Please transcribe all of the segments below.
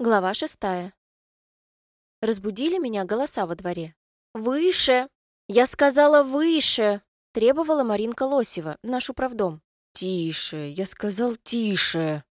Глава шестая. Разбудили меня голоса во дворе. «Выше! Я сказала выше!» Требовала Маринка Лосева, наш управдом. «Тише! Я сказал тише!»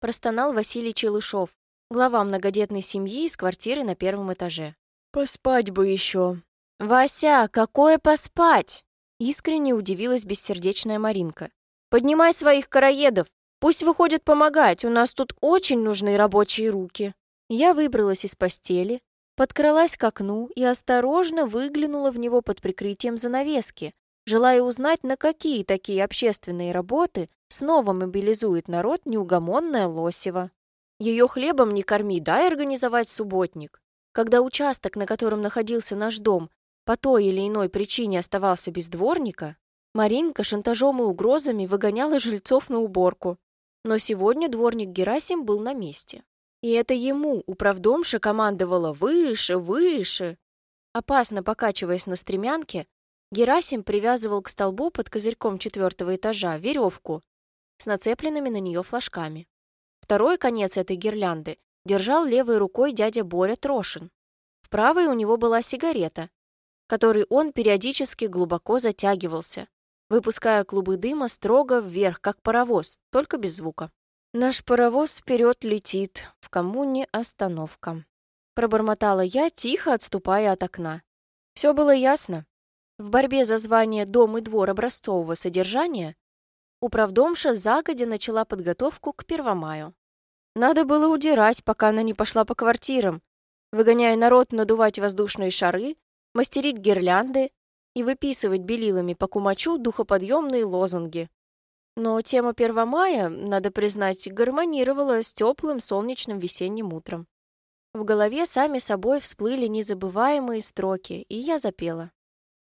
Простонал Василий Челышов, глава многодетной семьи из квартиры на первом этаже. «Поспать бы еще!» «Вася, какое поспать?» Искренне удивилась бессердечная Маринка. «Поднимай своих короедов! Пусть выходят помогать, у нас тут очень нужны рабочие руки». Я выбралась из постели, подкралась к окну и осторожно выглянула в него под прикрытием занавески, желая узнать, на какие такие общественные работы снова мобилизует народ неугомонная Лосева. Ее хлебом не корми, дай организовать субботник. Когда участок, на котором находился наш дом, по той или иной причине оставался без дворника, Маринка шантажом и угрозами выгоняла жильцов на уборку. Но сегодня дворник Герасим был на месте. И это ему управдомша командовала «выше, выше». Опасно покачиваясь на стремянке, Герасим привязывал к столбу под козырьком четвертого этажа веревку с нацепленными на нее флажками. Второй конец этой гирлянды держал левой рукой дядя Боря Трошин. В правой у него была сигарета, которой он периодически глубоко затягивался, выпуская клубы дыма строго вверх, как паровоз, только без звука. «Наш паровоз вперед летит, в коммуне остановка», пробормотала я, тихо отступая от окна. Все было ясно. В борьбе за звание «Дом и двор» образцового содержания управдомша загодя начала подготовку к Первомаю. Надо было удирать, пока она не пошла по квартирам, выгоняя народ надувать воздушные шары, мастерить гирлянды, и выписывать белилами по кумачу духоподъемные лозунги. Но тема 1 мая, надо признать, гармонировала с теплым солнечным весенним утром. В голове сами собой всплыли незабываемые строки, и я запела.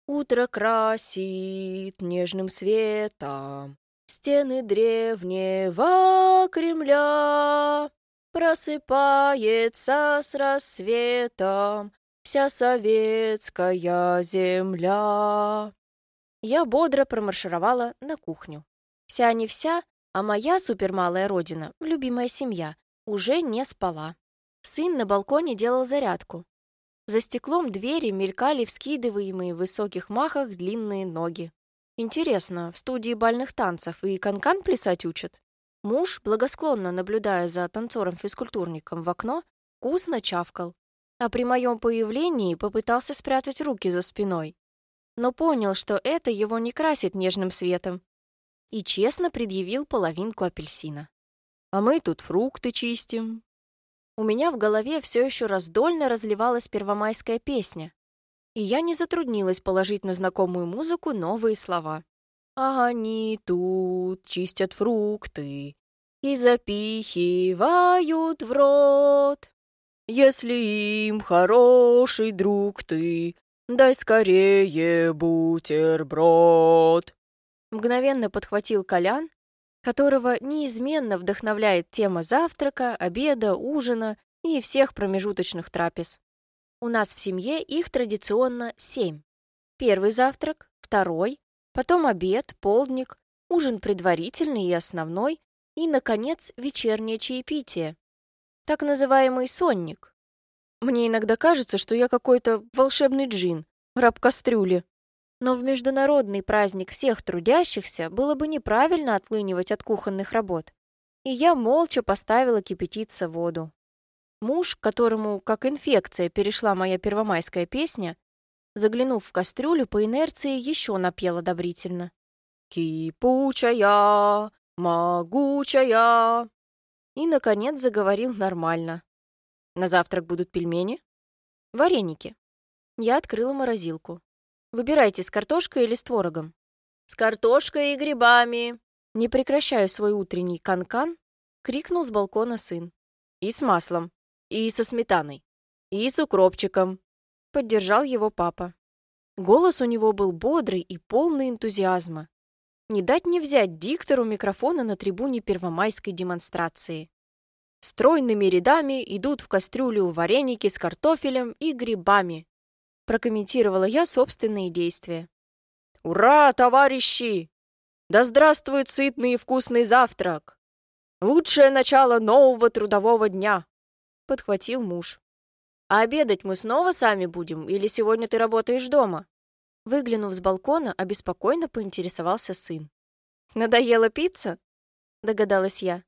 «Утро красит нежным светом стены древнего Кремля, просыпается с рассветом вся советская земля. Я бодро промаршировала на кухню. Вся не вся, а моя супермалая родина, любимая семья, уже не спала. Сын на балконе делал зарядку. За стеклом двери мелькали вскидываемые в высоких махах длинные ноги. Интересно, в студии бальных танцев и канкан плясать учат? Муж, благосклонно наблюдая за танцором-физкультурником в окно, вкусно чавкал а при моем появлении попытался спрятать руки за спиной. Но понял, что это его не красит нежным светом, и честно предъявил половинку апельсина. «А мы тут фрукты чистим». У меня в голове все еще раздольно разливалась первомайская песня, и я не затруднилась положить на знакомую музыку новые слова. «А они тут чистят фрукты и запихивают в рот». Если им хороший друг ты, дай скорее бутерброд. Мгновенно подхватил Колян, которого неизменно вдохновляет тема завтрака, обеда, ужина и всех промежуточных трапез. У нас в семье их традиционно семь. Первый завтрак, второй, потом обед, полдник, ужин предварительный и основной, и, наконец, вечернее чаепитие, так называемый сонник. Мне иногда кажется, что я какой-то волшебный джин, раб кастрюли. Но в международный праздник всех трудящихся было бы неправильно отлынивать от кухонных работ. И я молча поставила кипятиться воду. Муж, которому как инфекция перешла моя первомайская песня, заглянув в кастрюлю, по инерции еще напел одобрительно. «Кипучая, могучая, и, наконец, заговорил нормально. На завтрак будут пельмени? Вареники. Я открыла морозилку. Выбирайте, с картошкой или с творогом. С картошкой и грибами. Не прекращая свой утренний канкан, -кан, крикнул с балкона сын. И с маслом, и со сметаной, и с укропчиком. Поддержал его папа. Голос у него был бодрый и полный энтузиазма. Не дать не взять диктору микрофона на трибуне первомайской демонстрации. Стройными рядами идут в кастрюлю вареники с картофелем и грибами. Прокомментировала я собственные действия. «Ура, товарищи! Да здравствует сытный и вкусный завтрак! Лучшее начало нового трудового дня! подхватил муж. «А обедать мы снова сами будем, или сегодня ты работаешь дома?» Выглянув с балкона, обеспокоенно поинтересовался сын. «Надоела пицца?» — догадалась я.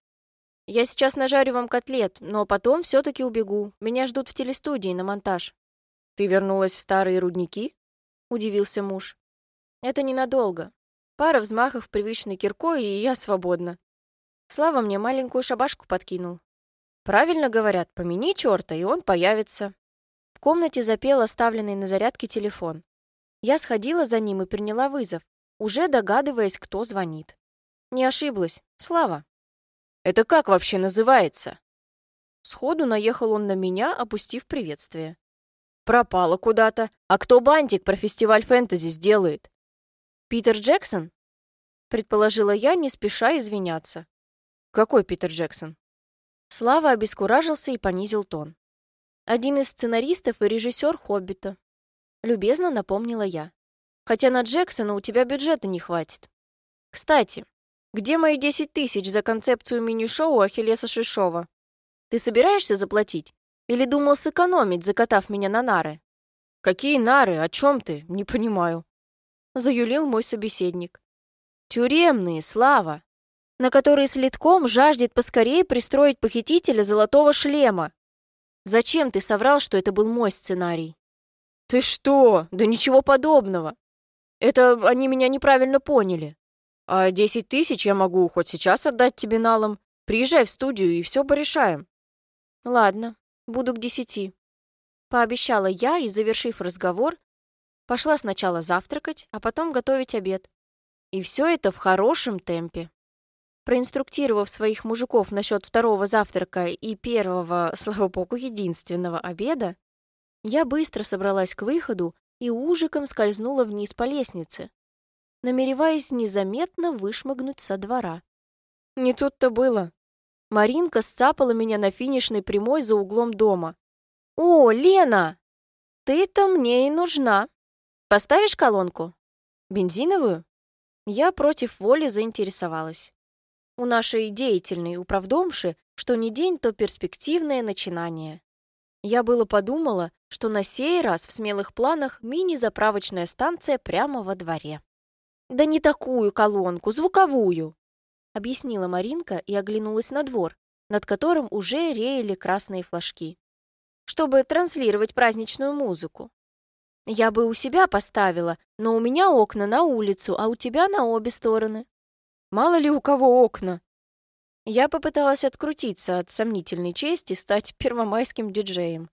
«Я сейчас нажарю вам котлет, но потом все-таки убегу. Меня ждут в телестудии на монтаж». «Ты вернулась в старые рудники?» — удивился муж. «Это ненадолго. Пара взмахов привычной киркой, и я свободна. Слава мне маленькую шабашку подкинул. Правильно говорят, помяни черта, и он появится». В комнате запел оставленный на зарядке телефон. Я сходила за ним и приняла вызов, уже догадываясь, кто звонит. Не ошиблась. Слава. «Это как вообще называется?» Сходу наехал он на меня, опустив приветствие. «Пропала куда-то. А кто бантик про фестиваль фэнтези сделает?» «Питер Джексон?» Предположила я, не спеша извиняться. «Какой Питер Джексон?» Слава обескуражился и понизил тон. «Один из сценаристов и режиссер «Хоббита». Любезно напомнила я. Хотя на Джексона у тебя бюджета не хватит. Кстати, где мои 10 тысяч за концепцию мини-шоу Ахиллеса Шишова? Ты собираешься заплатить? Или думал сэкономить, закатав меня на нары? Какие нары? О чем ты? Не понимаю. Заюлил мой собеседник. Тюремные, Слава, на которые следком жаждет поскорее пристроить похитителя золотого шлема. Зачем ты соврал, что это был мой сценарий? «Ты что? Да ничего подобного. Это они меня неправильно поняли. А десять тысяч я могу хоть сейчас отдать тебе налом. Приезжай в студию, и все порешаем». «Ладно, буду к десяти», — пообещала я и, завершив разговор, пошла сначала завтракать, а потом готовить обед. И все это в хорошем темпе. Проинструктировав своих мужиков насчет второго завтрака и первого, слава богу, единственного обеда, я быстро собралась к выходу и ужиком скользнула вниз по лестнице, намереваясь незаметно вышмыгнуть со двора. Не тут-то было. Маринка сцапала меня на финишной прямой за углом дома. «О, Лена! Ты-то мне и нужна. Поставишь колонку? Бензиновую?» Я против воли заинтересовалась. У нашей деятельной управдомши что ни день, то перспективное начинание. Я было подумала, что на сей раз в смелых планах мини-заправочная станция прямо во дворе. «Да не такую колонку, звуковую!» объяснила Маринка и оглянулась на двор, над которым уже реяли красные флажки. «Чтобы транслировать праздничную музыку. Я бы у себя поставила, но у меня окна на улицу, а у тебя на обе стороны. Мало ли у кого окна, я попыталась открутиться от сомнительной чести стать первомайским диджеем.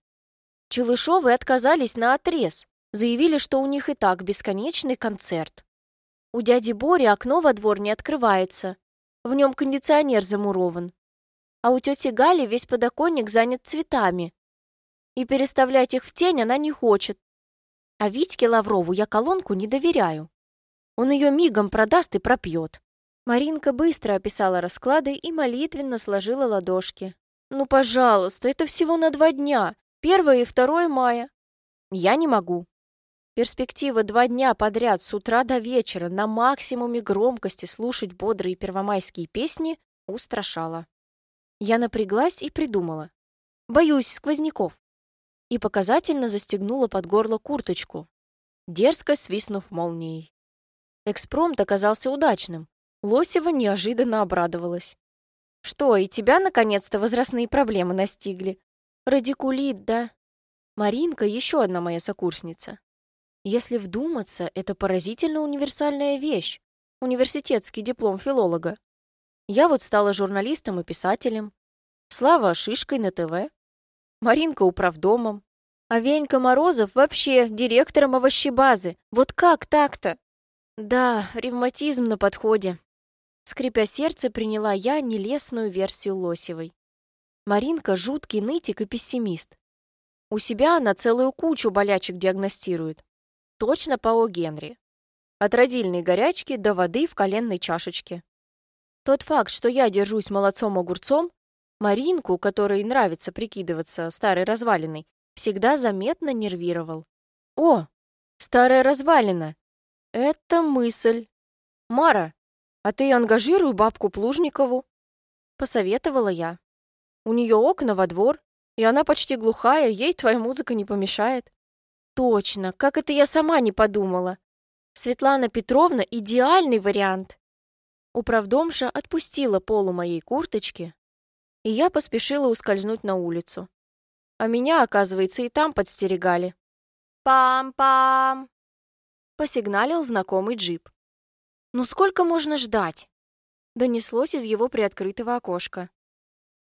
Челышовы отказались на отрез, заявили, что у них и так бесконечный концерт. У дяди Бори окно во двор не открывается, в нем кондиционер замурован. А у тети Гали весь подоконник занят цветами. И переставлять их в тень она не хочет. А Витьке Лаврову я колонку не доверяю. Он ее мигом продаст и пропьет. Маринка быстро описала расклады и молитвенно сложила ладошки. «Ну, пожалуйста, это всего на два дня. Первое и второе мая». «Я не могу». Перспектива два дня подряд с утра до вечера на максимуме громкости слушать бодрые первомайские песни устрашала. Я напряглась и придумала. Боюсь сквозняков. И показательно застегнула под горло курточку, дерзко свистнув молнией. Экспромт оказался удачным. Лосева неожиданно обрадовалась. «Что, и тебя, наконец-то, возрастные проблемы настигли? Радикулит, да?» Маринка — еще одна моя сокурсница. Если вдуматься, это поразительно универсальная вещь. Университетский диплом филолога. Я вот стала журналистом и писателем. Слава — шишкой на ТВ. Маринка — управдомом. А Венька Морозов вообще директором овощебазы. Вот как так-то? Да, ревматизм на подходе. Скрипя сердце, приняла я нелестную версию Лосевой. Маринка — жуткий нытик и пессимист. У себя она целую кучу болячек диагностирует. Точно по О. Генри. От родильной горячки до воды в коленной чашечке. Тот факт, что я держусь молодцом-огурцом, Маринку, которой нравится прикидываться старой развалиной, всегда заметно нервировал. О, старая развалина! Это мысль. Мара, «А ты ангажируй бабку Плужникову», — посоветовала я. «У нее окна во двор, И она почти глухая, ей твоя музыка не помешает. Точно, как это я сама не подумала. Светлана Петровна — идеальный вариант. Управдомша отпустила полу моей курточки, и я поспешила ускользнуть на улицу. А меня, оказывается, и там подстерегали. «Пам-пам!» — посигналил знакомый джип. «Ну сколько можно ждать?» — донеслось из его приоткрытого окошка.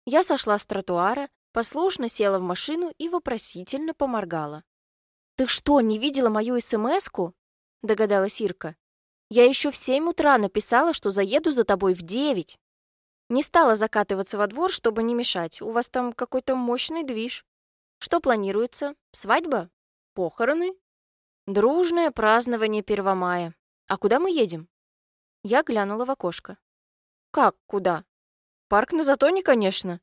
Я сошла с тротуара, послушно села в машину и вопросительно поморгала. «Ты что, не видела мою СМС-ку?» — догадалась Ирка. «Я еще в семь утра написала, что заеду за тобой в девять». Не стала закатываться во двор, чтобы не мешать. У вас там какой-то мощный движ. Что планируется? Свадьба? Похороны? Дружное празднование Первомая. А куда мы едем? Я глянула в окошко. Как куда? Парк на Затоне, конечно.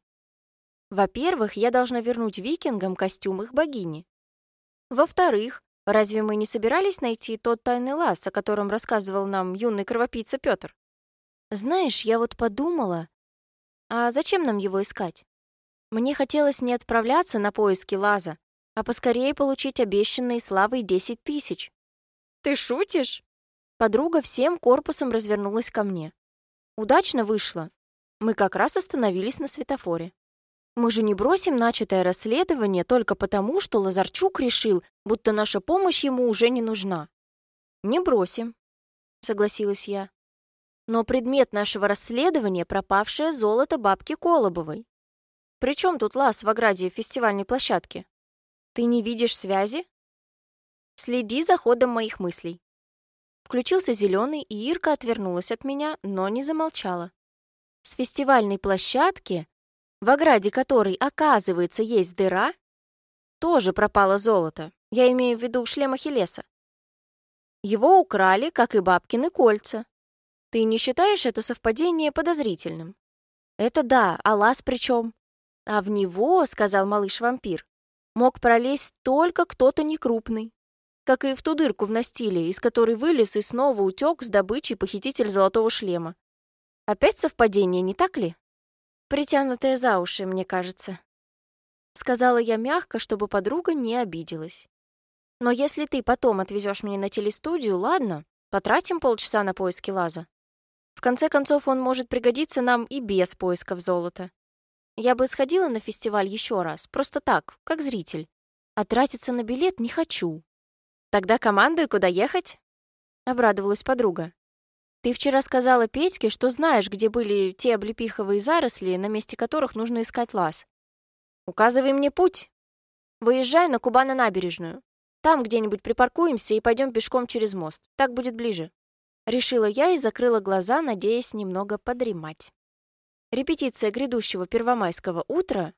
Во-первых, я должна вернуть викингам костюм их богини. Во-вторых, разве мы не собирались найти тот тайный лаз, о котором рассказывал нам юный кровопийца Петр? Знаешь, я вот подумала, а зачем нам его искать? Мне хотелось не отправляться на поиски лаза, а поскорее получить обещанные славой десять тысяч. Ты шутишь? Подруга всем корпусом развернулась ко мне. Удачно вышло. Мы как раз остановились на светофоре. Мы же не бросим начатое расследование только потому, что Лазарчук решил, будто наша помощь ему уже не нужна. Не бросим, согласилась я. Но предмет нашего расследования — пропавшее золото бабки Колобовой. Причем тут лаз в ограде фестивальной площадки? Ты не видишь связи? Следи за ходом моих мыслей. Включился зеленый, и Ирка отвернулась от меня, но не замолчала. С фестивальной площадки в ограде которой, оказывается, есть дыра, тоже пропало золото. Я имею в виду шлем Ахиллеса. Его украли, как и бабкины кольца. Ты не считаешь это совпадение подозрительным? Это да, а лаз при чем? А в него, сказал малыш-вампир, мог пролезть только кто-то некрупный. Как и в ту дырку в настиле, из которой вылез и снова утек с добычей похититель золотого шлема. Опять совпадение, не так ли? притянутая за уши, мне кажется. Сказала я мягко, чтобы подруга не обиделась. Но если ты потом отвезешь меня на телестудию, ладно, потратим полчаса на поиски лаза. В конце концов, он может пригодиться нам и без поисков золота. Я бы сходила на фестиваль еще раз, просто так, как зритель. А тратиться на билет не хочу. Тогда командуй, куда ехать? Обрадовалась подруга. Ты вчера сказала Петьке, что знаешь, где были те облепиховые заросли, на месте которых нужно искать лаз. Указывай мне путь. Выезжай на Кубана-набережную. Там где-нибудь припаркуемся и пойдем пешком через мост. Так будет ближе. Решила я и закрыла глаза, надеясь немного подремать. Репетиция грядущего первомайского утра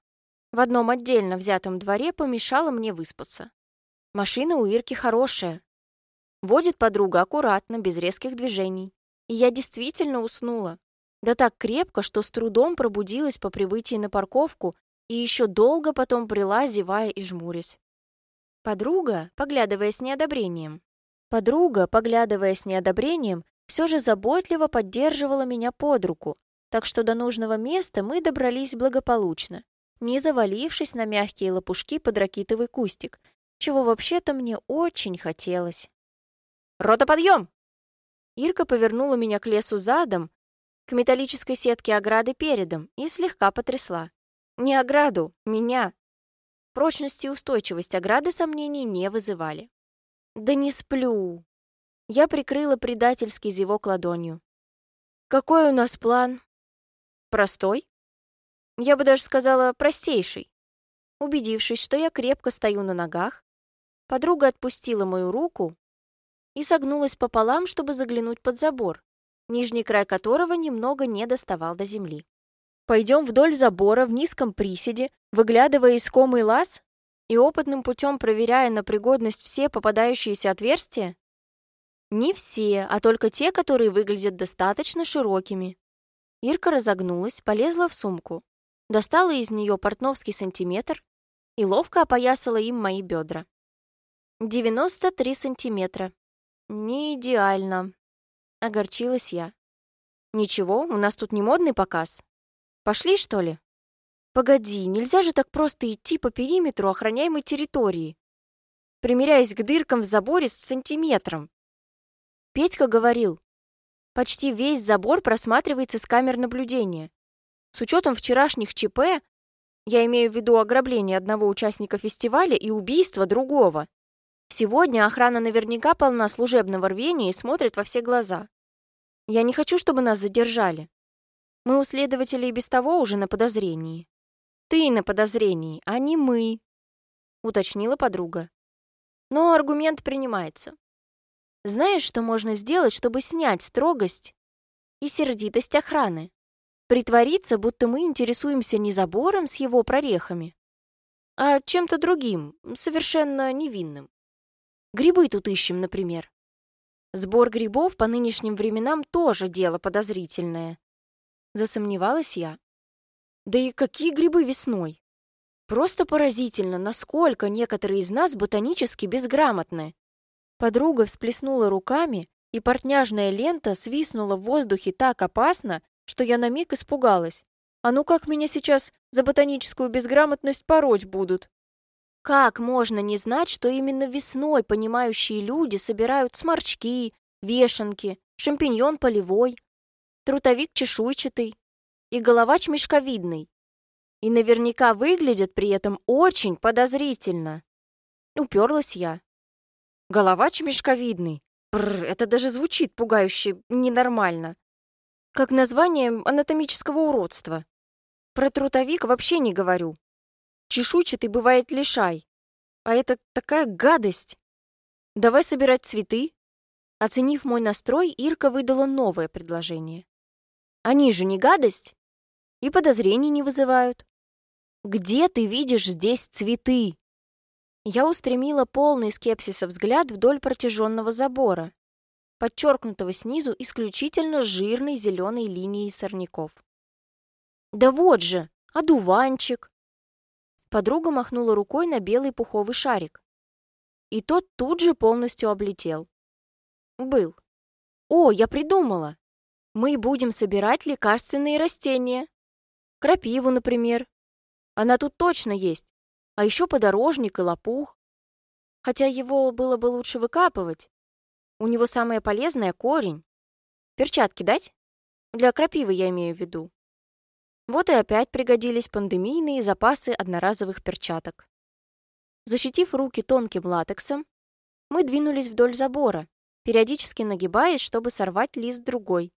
в одном отдельно взятом дворе помешала мне выспаться. Машина у Ирки хорошая. Водит подруга аккуратно, без резких движений. И я действительно уснула. Да так крепко, что с трудом пробудилась по прибытии на парковку и еще долго потом брела, зевая и жмурясь. Подруга, поглядывая с неодобрением, подруга, поглядывая с неодобрением, все же заботливо поддерживала меня под руку, так что до нужного места мы добрались благополучно, не завалившись на мягкие лопушки под ракитовый кустик, чего вообще-то мне очень хотелось. «Рота, подъем!» Ирка повернула меня к лесу задом, к металлической сетке ограды передом и слегка потрясла. Не ограду, меня. Прочность и устойчивость ограды сомнений не вызывали. «Да не сплю!» Я прикрыла предательский зевок ладонью. «Какой у нас план?» «Простой?» Я бы даже сказала, простейший. Убедившись, что я крепко стою на ногах, подруга отпустила мою руку и согнулась пополам, чтобы заглянуть под забор, нижний край которого немного не доставал до земли. Пойдем вдоль забора в низком приседе, выглядывая искомый лаз и опытным путем проверяя на пригодность все попадающиеся отверстия? Не все, а только те, которые выглядят достаточно широкими. Ирка разогнулась, полезла в сумку, достала из нее портновский сантиметр и ловко опоясала им мои бедра. 93 сантиметра. «Не идеально», — огорчилась я. «Ничего, у нас тут не модный показ. Пошли, что ли?» Погоди, нельзя же так просто идти по периметру охраняемой территории, примеряясь к дыркам в заборе с сантиметром. Петька говорил, почти весь забор просматривается с камер наблюдения. С учетом вчерашних ЧП, я имею в виду ограбление одного участника фестиваля и убийство другого, сегодня охрана наверняка полна служебного рвения и смотрит во все глаза. Я не хочу, чтобы нас задержали. Мы у следователей без того уже на подозрении. Ты на подозрении, а не мы, уточнила подруга. Но аргумент принимается. Знаешь, что можно сделать, чтобы снять строгость и сердитость охраны? Притвориться, будто мы интересуемся не забором с его прорехами, а чем-то другим, совершенно невинным. Грибы тут ищем, например. Сбор грибов по нынешним временам тоже дело подозрительное. Засомневалась я. Да и какие грибы весной? Просто поразительно, насколько некоторые из нас ботанически безграмотны. Подруга всплеснула руками, и портняжная лента свистнула в воздухе так опасно, что я на миг испугалась. А ну как меня сейчас за ботаническую безграмотность пороть будут? Как можно не знать, что именно весной понимающие люди собирают сморчки, вешенки, шампиньон полевой, трутовик чешуйчатый и головач мешковидный? И наверняка выглядят при этом очень подозрительно. Уперлась я. Головач мешковидный. Бррр, это даже звучит пугающе ненормально. Как название анатомического уродства. Про трутовик вообще не говорю. Чешуйчатый бывает лишай. А это такая гадость. Давай собирать цветы. Оценив мой настрой, Ирка выдала новое предложение. Они же не гадость и подозрений не вызывают. Где ты видишь здесь цветы? Я устремила полный скепсиса взгляд вдоль протяженного забора, подчеркнутого снизу исключительно жирной зеленой линией сорняков. «Да вот же, одуванчик!» Подруга махнула рукой на белый пуховый шарик. И тот тут же полностью облетел. Был. «О, я придумала! Мы будем собирать лекарственные растения. Крапиву, например. Она тут точно есть. А еще подорожник и лопух. Хотя его было бы лучше выкапывать. У него самое полезное — корень. Перчатки дать? Для крапивы я имею в виду. Вот и опять пригодились пандемийные запасы одноразовых перчаток. Защитив руки тонким латексом, мы двинулись вдоль забора, периодически нагибаясь, чтобы сорвать лист другой.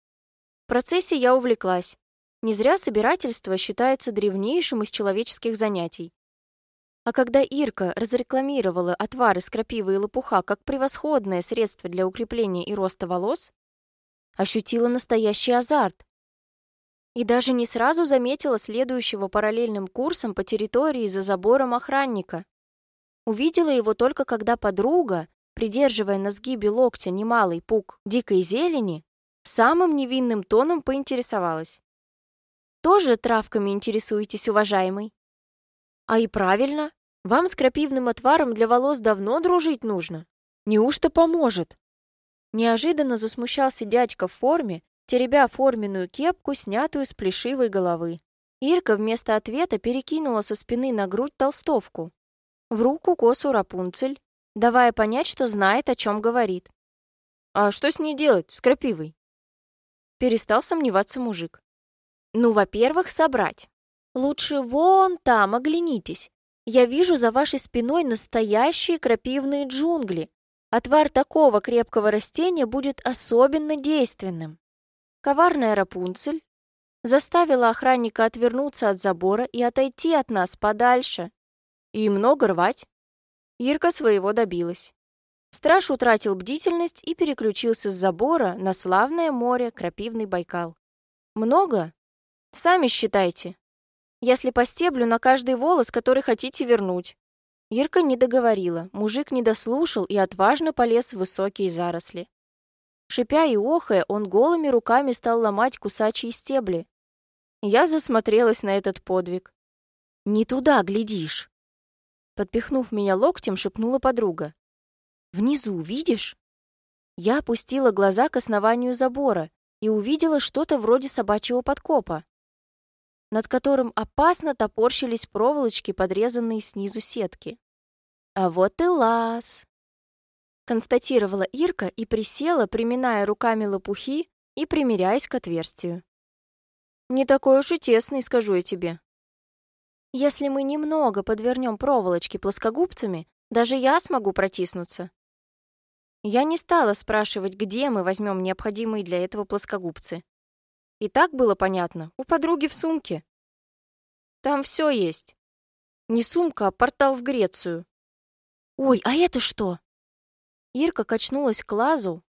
В процессе я увлеклась. Не зря собирательство считается древнейшим из человеческих занятий. А когда Ирка разрекламировала отвар из крапивы и лопуха как превосходное средство для укрепления и роста волос, ощутила настоящий азарт. И даже не сразу заметила следующего параллельным курсом по территории за забором охранника. Увидела его только когда подруга, придерживая на сгибе локтя немалый пук дикой зелени, самым невинным тоном поинтересовалась. «Тоже травками интересуетесь, уважаемый?» «А и правильно. Вам с крапивным отваром для волос давно дружить нужно. Неужто поможет?» Неожиданно засмущался дядька в форме, теребя форменную кепку, снятую с плешивой головы. Ирка вместо ответа перекинула со спины на грудь толстовку. В руку косу Рапунцель, давая понять, что знает, о чем говорит. «А что с ней делать, с крапивой?» Перестал сомневаться мужик. «Ну, во-первых, собрать. Лучше вон там, оглянитесь. Я вижу за вашей спиной настоящие крапивные джунгли. Отвар такого крепкого растения будет особенно действенным. Коварная Рапунцель заставила охранника отвернуться от забора и отойти от нас подальше. И много рвать. Ирка своего добилась. Страж утратил бдительность и переключился с забора на славное море Крапивный Байкал. Много? Сами считайте если по стеблю на каждый волос, который хотите вернуть». Ирка не договорила, мужик не дослушал и отважно полез в высокие заросли. Шипя и охая, он голыми руками стал ломать кусачие стебли. Я засмотрелась на этот подвиг. «Не туда глядишь!» Подпихнув меня локтем, шепнула подруга. «Внизу, видишь?» Я опустила глаза к основанию забора и увидела что-то вроде собачьего подкопа. над которым опасно топорщились проволочки, подрезанные снизу сетки. «А вот и лаз!» Констатировала Ирка и присела, приминая руками лопухи и примеряясь к отверстию. «Не такой уж и тесный, скажу я тебе. Если мы немного подвернем проволочки плоскогубцами, даже я смогу протиснуться». Я не стала спрашивать, где мы возьмем необходимые для этого плоскогубцы. И так было понятно, у подруги в сумке. Там все есть. Не сумка, а портал в Грецию. «Ой, а это что?» Ирка качнулась к лазу,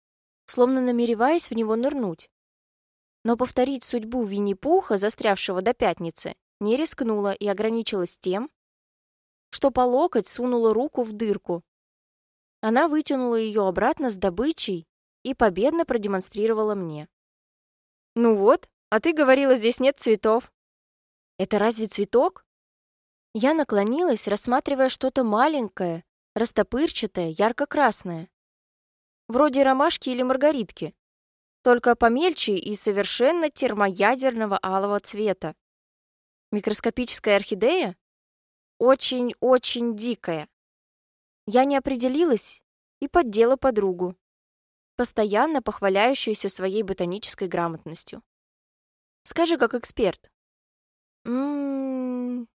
словно намереваясь в него нырнуть. Но повторить судьбу Винни-Пуха, застрявшего до пятницы, не рискнула и ограничилась тем, что по локоть сунула руку в дырку. Она вытянула ее обратно с добычей и победно продемонстрировала мне. «Ну вот, а ты говорила, здесь нет цветов». «Это разве цветок?» Я наклонилась, рассматривая что-то маленькое, растопырчатое, ярко-красное вроде ромашки или маргаритки, только помельче и совершенно термоядерного алого цвета. Микроскопическая орхидея? Очень-очень дикая. Я не определилась и поддела подругу, постоянно похваляющуюся своей ботанической грамотностью. Скажи, как эксперт. М-м-м.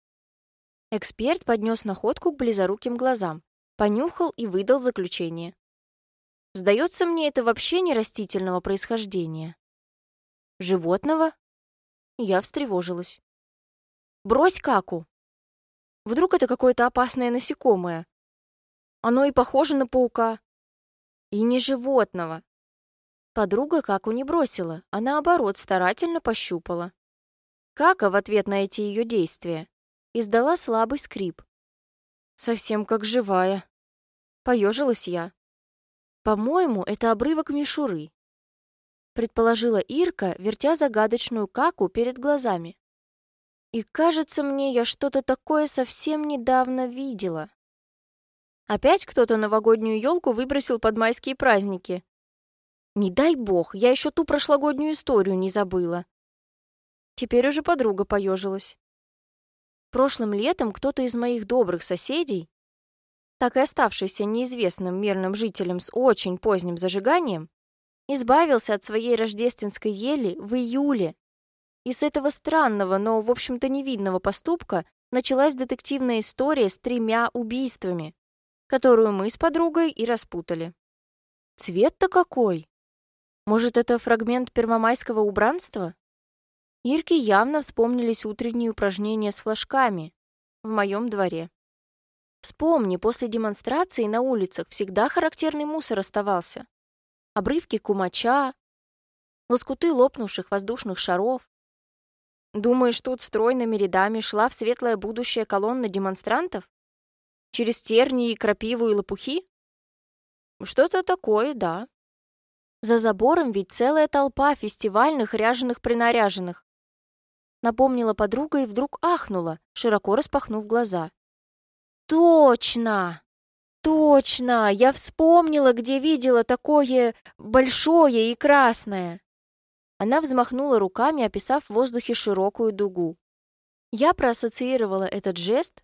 Эксперт поднес находку к близоруким глазам, понюхал и выдал заключение. Сдается мне, это вообще не растительного происхождения. Животного? Я встревожилась. Брось каку. Вдруг это какое-то опасное насекомое. Оно и похоже на паука. И не животного. Подруга каку не бросила, а наоборот старательно пощупала. Кака в ответ на эти ее действия издала слабый скрип. Совсем как живая. Поежилась я. «По-моему, это обрывок мишуры», — предположила Ирка, вертя загадочную каку перед глазами. «И кажется мне, я что-то такое совсем недавно видела». Опять кто-то новогоднюю елку выбросил под майские праздники. Не дай бог, я еще ту прошлогоднюю историю не забыла. Теперь уже подруга поежилась. Прошлым летом кто-то из моих добрых соседей так и оставшийся неизвестным мирным жителям с очень поздним зажиганием, избавился от своей рождественской ели в июле. И с этого странного, но, в общем-то, невидного поступка началась детективная история с тремя убийствами, которую мы с подругой и распутали. Цвет-то какой! Может, это фрагмент первомайского убранства? Ирке явно вспомнились утренние упражнения с флажками в моем дворе. Вспомни, после демонстрации на улицах всегда характерный мусор оставался. Обрывки кумача, лоскуты лопнувших воздушных шаров. Думаешь, тут стройными рядами шла в светлое будущее колонна демонстрантов? Через тернии, крапиву и лопухи? Что-то такое, да. За забором ведь целая толпа фестивальных ряженых-принаряженных. Напомнила подруга и вдруг ахнула, широко распахнув глаза. Точно! Точно! Я вспомнила, где видела такое большое и красное. Она взмахнула руками, описав в воздухе широкую дугу. Я проассоциировала этот жест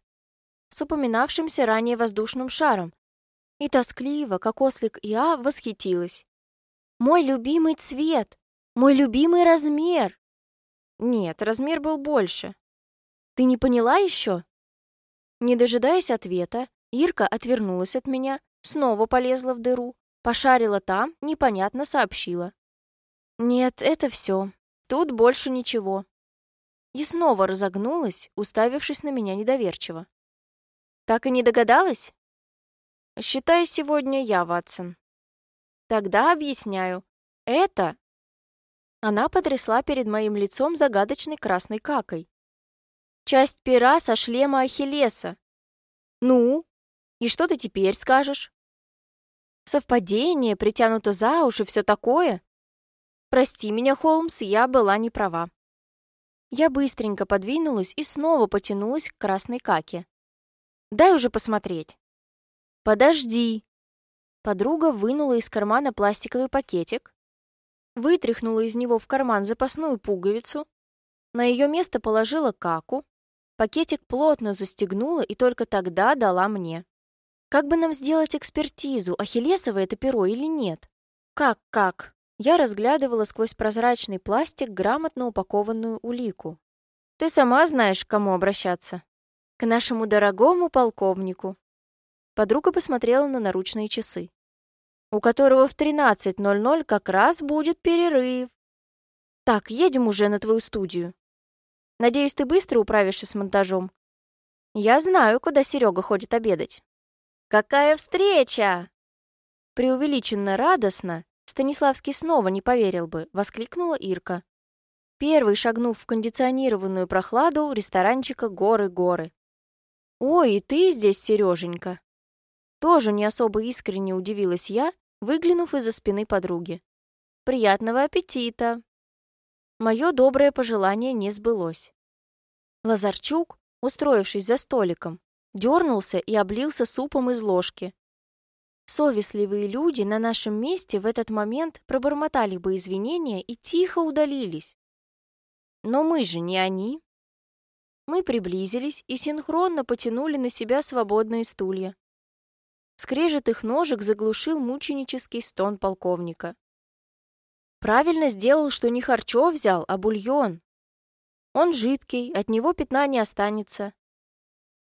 с упоминавшимся ранее воздушным шаром и тоскливо, как ослик Иа, восхитилась. «Мой любимый цвет! Мой любимый размер!» Нет, размер был больше. Ты не поняла еще? Не дожидаясь ответа, Ирка отвернулась от меня, снова полезла в дыру, пошарила там, непонятно сообщила. «Нет, это все. Тут больше ничего». И снова разогнулась, уставившись на меня недоверчиво. «Так и не догадалась?» «Считай, сегодня я, Ватсон». «Тогда объясняю. Это...» Она потрясла перед моим лицом загадочной красной какой, Часть пера со шлема Ахиллеса. Ну, и что ты теперь скажешь? Совпадение, притянуто за уши, все такое? Прости меня, Холмс, я была не права. Я быстренько подвинулась и снова потянулась к красной каке. Дай уже посмотреть. Подожди. Подруга вынула из кармана пластиковый пакетик, вытряхнула из него в карман запасную пуговицу, На ее место положила каку, пакетик плотно застегнула и только тогда дала мне. Как бы нам сделать экспертизу, ахиллесово это перо или нет? Как-как? Я разглядывала сквозь прозрачный пластик грамотно упакованную улику. Ты сама знаешь, к кому обращаться. К нашему дорогому полковнику. Подруга посмотрела на наручные часы, у которого в 13.00 как раз будет перерыв. Так, едем уже на твою студию. Надеюсь, ты быстро управишься с монтажом. Я знаю, куда Серега ходит обедать. Какая встреча! Преувеличенно радостно, Станиславский снова не поверил бы, воскликнула Ирка. Первый шагнув в кондиционированную прохладу ресторанчика «Горы-горы». «Ой, и ты здесь, Сереженька!» Тоже не особо искренне удивилась я, выглянув из-за спины подруги. «Приятного аппетита!» Мое доброе пожелание не сбылось. Лазарчук, устроившись за столиком, дернулся и облился супом из ложки. Совестливые люди на нашем месте в этот момент пробормотали бы извинения и тихо удалились. Но мы же не они. Мы приблизились и синхронно потянули на себя свободные стулья. Скрежет их ножек заглушил мученический стон полковника. Правильно сделал, что не харчо взял, а бульон. Он жидкий, от него пятна не останется.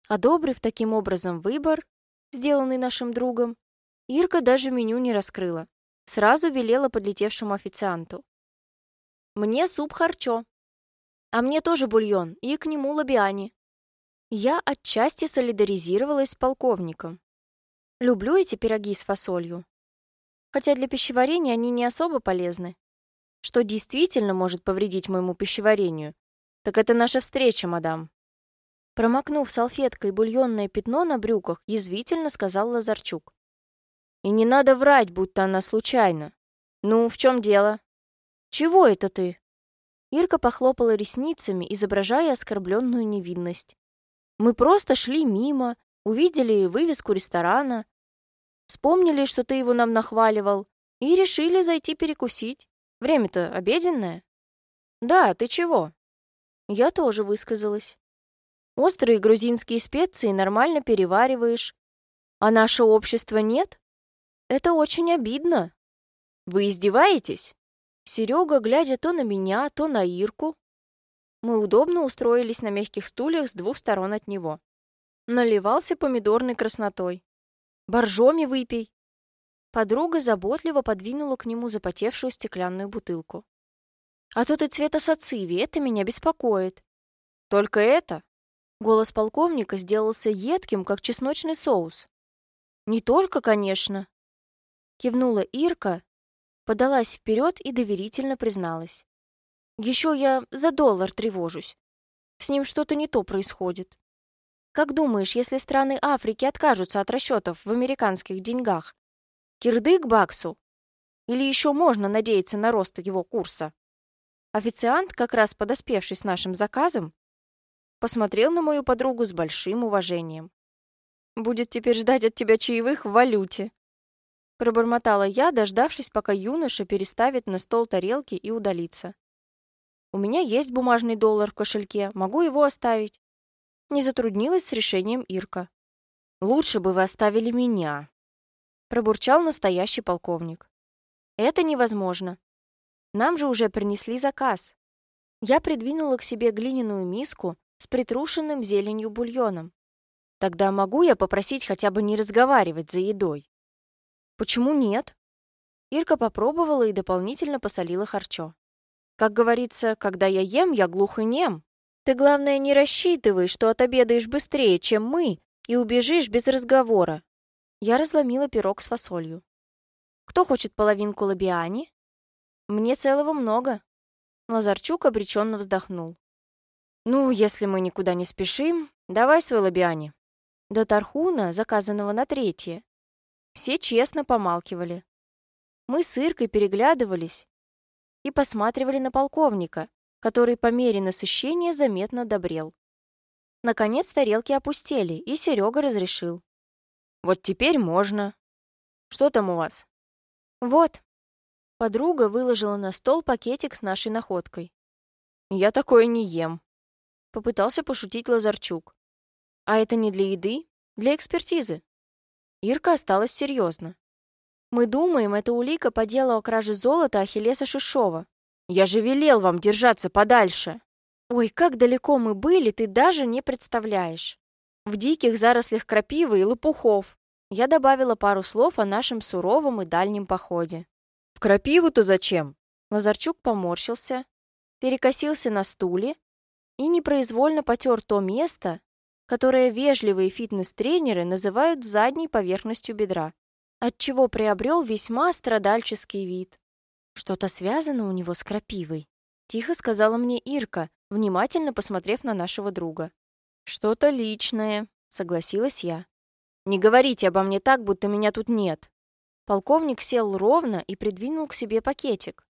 Одобрив таким образом выбор, сделанный нашим другом, Ирка даже меню не раскрыла. Сразу велела подлетевшему официанту. «Мне суп харчо. А мне тоже бульон, и к нему лабиани». Я отчасти солидаризировалась с полковником. Люблю эти пироги с фасолью. Хотя для пищеварения они не особо полезны. Что действительно может повредить моему пищеварению, так это наша встреча, мадам. Промокнув салфеткой бульонное пятно на брюках, язвительно сказал Лазарчук. И не надо врать, будто она случайно. Ну, в чем дело? Чего это ты? Ирка похлопала ресницами, изображая оскорбленную невинность. Мы просто шли мимо, увидели вывеску ресторана, вспомнили, что ты его нам нахваливал, и решили зайти перекусить. Время-то обеденное. Да, ты чего? Я тоже высказалась. Острые грузинские специи нормально перевариваешь. А наше общество нет? Это очень обидно. Вы издеваетесь? Серега, глядя то на меня, то на Ирку. Мы удобно устроились на мягких стульях с двух сторон от него. Наливался помидорной краснотой. Боржоми выпей. Подруга заботливо подвинула к нему запотевшую стеклянную бутылку. «А тут и цвета сациви, это меня беспокоит». «Только это?» Голос полковника сделался едким, как чесночный соус. «Не только, конечно». Кивнула Ирка, подалась вперед и доверительно призналась. «Еще я за доллар тревожусь. С ним что-то не то происходит. Как думаешь, если страны Африки откажутся от расчетов в американских деньгах, Кирдык баксу? Или еще можно надеяться на рост его курса? Официант, как раз подоспевший с нашим заказом, посмотрел на мою подругу с большим уважением. «Будет теперь ждать от тебя чаевых в валюте», пробормотала я, дождавшись, пока юноша переставит на стол тарелки и удалится. «У меня есть бумажный доллар в кошельке, могу его оставить». Не затруднилась с решением Ирка. «Лучше бы вы оставили меня», пробурчал настоящий полковник. Это невозможно. Нам же уже принесли заказ. Я придвинула к себе глиняную миску с притрушенным зеленью бульоном. Тогда могу я попросить хотя бы не разговаривать за едой? Почему нет? Ирка попробовала и дополнительно посолила харчо. Как говорится, когда я ем, я глух и нем. Ты, главное, не рассчитывай, что отобедаешь быстрее, чем мы, и убежишь без разговора. Я разломила пирог с фасолью. «Кто хочет половинку лабиани?» «Мне целого много». Лазарчук обреченно вздохнул. «Ну, если мы никуда не спешим, давай свой лабиани». До Тархуна, заказанного на третье, все честно помалкивали. Мы с Иркой переглядывались и посматривали на полковника, который по мере насыщения заметно добрел. Наконец тарелки опустели, и Серега разрешил. Вот теперь можно. Что там у вас? Вот. Подруга выложила на стол пакетик с нашей находкой. Я такое не ем. Попытался пошутить Лазарчук. А это не для еды, для экспертизы. Ирка осталась серьезно. Мы думаем, это улика по делу о краже золота Ахиллеса Шишова. Я же велел вам держаться подальше. Ой, как далеко мы были, ты даже не представляешь. В диких зарослях крапивы и лопухов. Я добавила пару слов о нашем суровом и дальнем походе. В крапиву-то зачем? Лазарчук поморщился, перекосился на стуле и непроизвольно потер то место, которое вежливые фитнес-тренеры называют задней поверхностью бедра отчего приобрел весьма страдальческий вид. «Что-то связано у него с крапивой», — тихо сказала мне Ирка, внимательно посмотрев на нашего друга. «Что-то личное», — согласилась я. «Не говорите обо мне так, будто меня тут нет». Полковник сел ровно и придвинул к себе пакетик.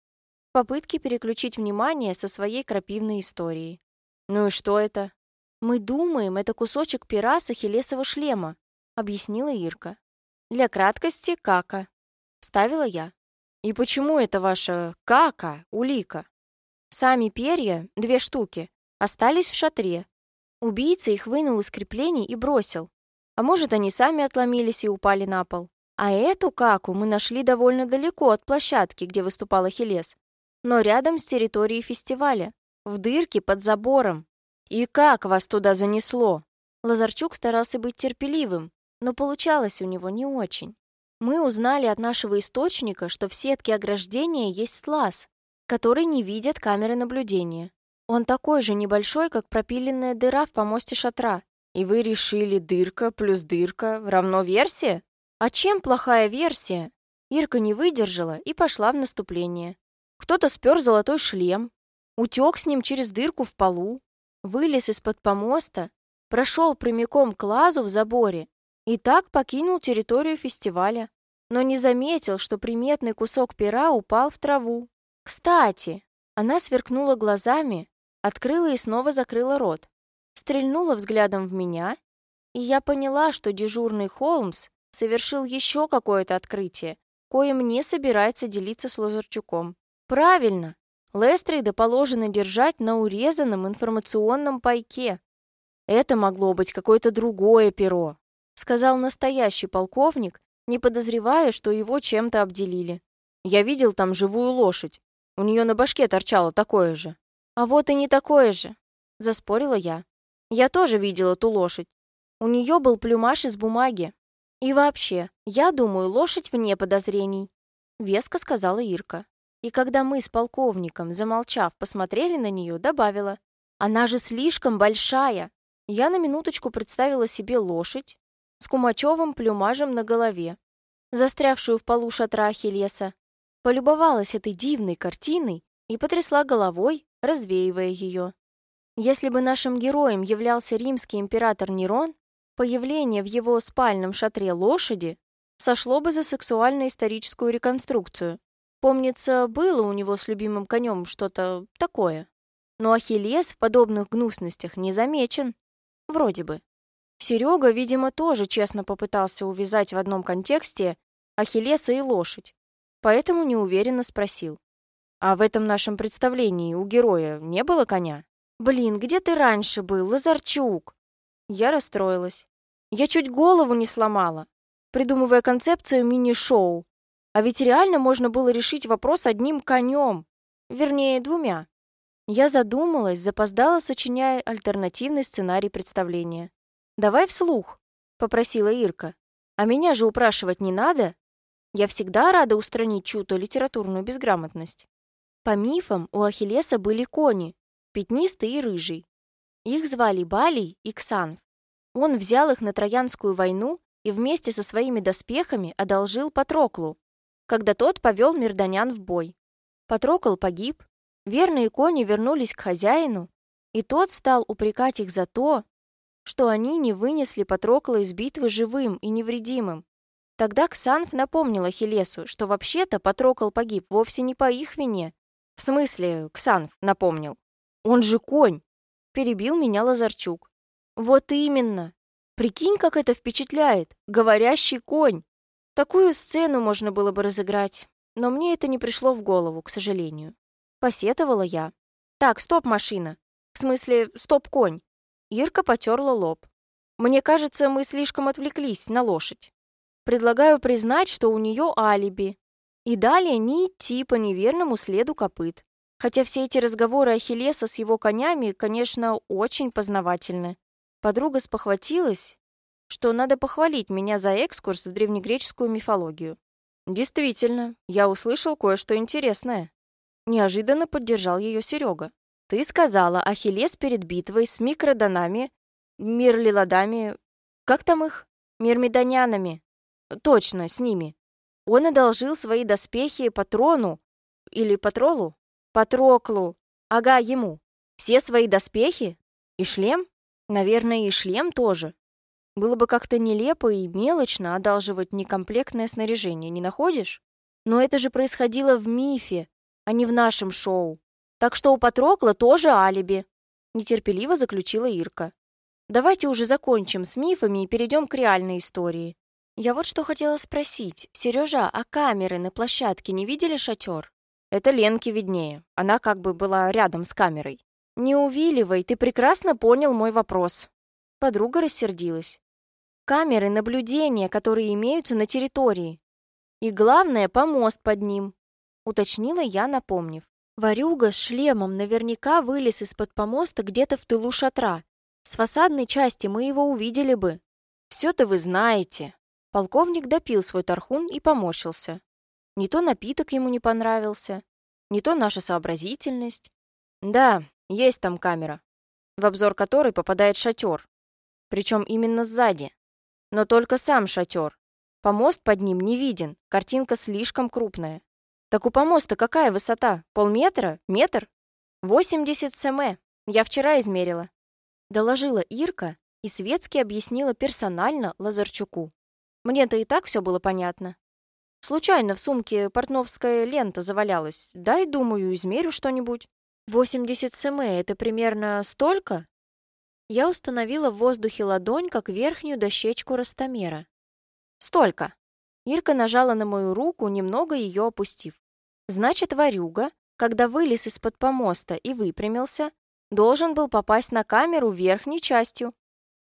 В попытке переключить внимание со своей крапивной истории. «Ну и что это?» «Мы думаем, это кусочек пера с ахиллесова шлема», — объяснила Ирка. Для краткости — кака. Ставила я. И почему это ваша кака, улика? Сами перья, две штуки, остались в шатре. Убийца их вынул из креплений и бросил. А может, они сами отломились и упали на пол. А эту каку мы нашли довольно далеко от площадки, где выступал Ахиллес, но рядом с территорией фестиваля, в дырке под забором. И как вас туда занесло? Лазарчук старался быть терпеливым, но получалось у него не очень. Мы узнали от нашего источника, что в сетке ограждения есть лаз, который не видят камеры наблюдения. Он такой же небольшой, как пропиленная дыра в помосте шатра. И вы решили дырка плюс дырка равно версия? А чем плохая версия? Ирка не выдержала и пошла в наступление. Кто-то спер золотой шлем, утек с ним через дырку в полу, вылез из-под помоста, прошел прямиком к лазу в заборе и так покинул территорию фестиваля, но не заметил, что приметный кусок пера упал в траву. Кстати, она сверкнула глазами, открыла и снова закрыла рот, стрельнула взглядом в меня, и я поняла, что дежурный Холмс совершил еще какое-то открытие, коим не собирается делиться с Лазарчуком. Правильно, Лестрида положено держать на урезанном информационном пайке. Это могло быть какое-то другое перо, сказал настоящий полковник, не подозревая, что его чем-то обделили. Я видел там живую лошадь. У нее на башке торчало такое же. А вот и не такое же, заспорила я. Я тоже видела ту лошадь. У нее был плюмаж из бумаги. И вообще, я думаю, лошадь вне подозрений, веско сказала Ирка. И когда мы с полковником, замолчав, посмотрели на нее, добавила: "Она же слишком большая". Я на минуточку представила себе лошадь, с кумачевым плюмажем на голове, застрявшую в полу шатра Ахиллеса, полюбовалась этой дивной картиной и потрясла головой, развеивая ее. Если бы нашим героем являлся римский император Нерон, появление в его спальном шатре лошади сошло бы за сексуально-историческую реконструкцию. Помнится, было у него с любимым конем что-то такое. Но Ахиллес в подобных гнусностях не замечен. Вроде бы. Серега, видимо, тоже честно попытался увязать в одном контексте Ахиллеса и лошадь, поэтому неуверенно спросил. «А в этом нашем представлении у героя не было коня?» «Блин, где ты раньше был, Лазарчук?» Я расстроилась. Я чуть голову не сломала, придумывая концепцию мини-шоу. А ведь реально можно было решить вопрос одним конем. Вернее, двумя. Я задумалась, запоздала, сочиняя альтернативный сценарий представления. «Давай вслух», — попросила Ирка. «А меня же упрашивать не надо. Я всегда рада устранить чью-то литературную безграмотность». По мифам, у Ахиллеса были кони, пятнистый и рыжий. Их звали Балий и Ксанф. Он взял их на Троянскую войну и вместе со своими доспехами одолжил Патроклу, когда тот повел Мирданян в бой. Патрокл погиб, верные кони вернулись к хозяину, и тот стал упрекать их за то, что они не вынесли Патрокла из битвы живым и невредимым. Тогда Ксанф напомнил Ахиллесу, что вообще-то Патрокл погиб вовсе не по их вине. В смысле, Ксанф напомнил. Он же конь, перебил меня Лазарчук. Вот именно. Прикинь, как это впечатляет. Говорящий конь. Такую сцену можно было бы разыграть, но мне это не пришло в голову, к сожалению. Посетовала я. Так, стоп, машина. В смысле, стоп, конь. Ирка потерла лоб. Мне кажется, мы слишком отвлеклись на лошадь. Предлагаю признать, что у нее алиби. И далее не идти по неверному следу копыт. Хотя все эти разговоры Ахиллеса с его конями, конечно, очень познавательны. Подруга спохватилась, что надо похвалить меня за экскурс в древнегреческую мифологию. Действительно, я услышал кое-что интересное. Неожиданно поддержал ее Серега. Ты сказала, Ахиллес перед битвой с микродонами, мирлиладами, как там их? Мирмидонянами. Точно, с ними. Он одолжил свои доспехи Патрону или Патролу? Патроклу. Ага, ему. Все свои доспехи? И шлем? Наверное, и шлем тоже. Было бы как-то нелепо и мелочно одалживать некомплектное снаряжение, не находишь? Но это же происходило в мифе, а не в нашем шоу. Так что у Патрокла тоже алиби», — нетерпеливо заключила Ирка. «Давайте уже закончим с мифами и перейдем к реальной истории. Я вот что хотела спросить. Сережа, а камеры на площадке не видели шатер? Это Ленке виднее. Она как бы была рядом с камерой. Не увиливай, ты прекрасно понял мой вопрос. Подруга рассердилась. Камеры наблюдения, которые имеются на территории. И главное, помост под ним, уточнила я, напомнив. Варюга с шлемом наверняка вылез из-под помоста где-то в тылу шатра. С фасадной части мы его увидели бы. Все-то вы знаете. Полковник допил свой тархун и поморщился. Не то напиток ему не понравился, не то наша сообразительность. Да, есть там камера, в обзор которой попадает шатер. Причем именно сзади. Но только сам шатер. Помост под ним не виден, картинка слишком крупная. Так у помоста какая высота? Полметра? Метр? 80 см. Я вчера измерила. Доложила Ирка и светски объяснила персонально Лазарчуку. Мне-то и так все было понятно. Случайно в сумке портновская лента завалялась. Дай, думаю, измерю что-нибудь. 80 см — это примерно столько? Я установила в воздухе ладонь, как верхнюю дощечку ростомера. Столько. Ирка нажала на мою руку, немного ее опустив. Значит, Варюга, когда вылез из-под помоста и выпрямился, должен был попасть на камеру верхней частью.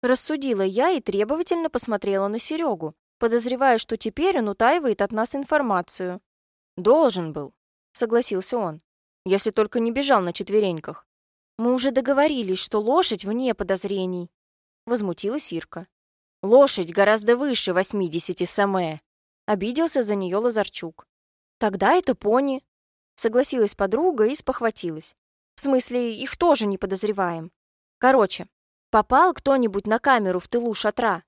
Рассудила я и требовательно посмотрела на Серегу, подозревая, что теперь он утаивает от нас информацию. «Должен был», — согласился он, «если только не бежал на четвереньках». «Мы уже договорились, что лошадь вне подозрений», — возмутилась Ирка. «Лошадь гораздо выше 80 см», Обиделся за нее Лазарчук. «Тогда это пони», — согласилась подруга и спохватилась. «В смысле, их тоже не подозреваем. Короче, попал кто-нибудь на камеру в тылу шатра?»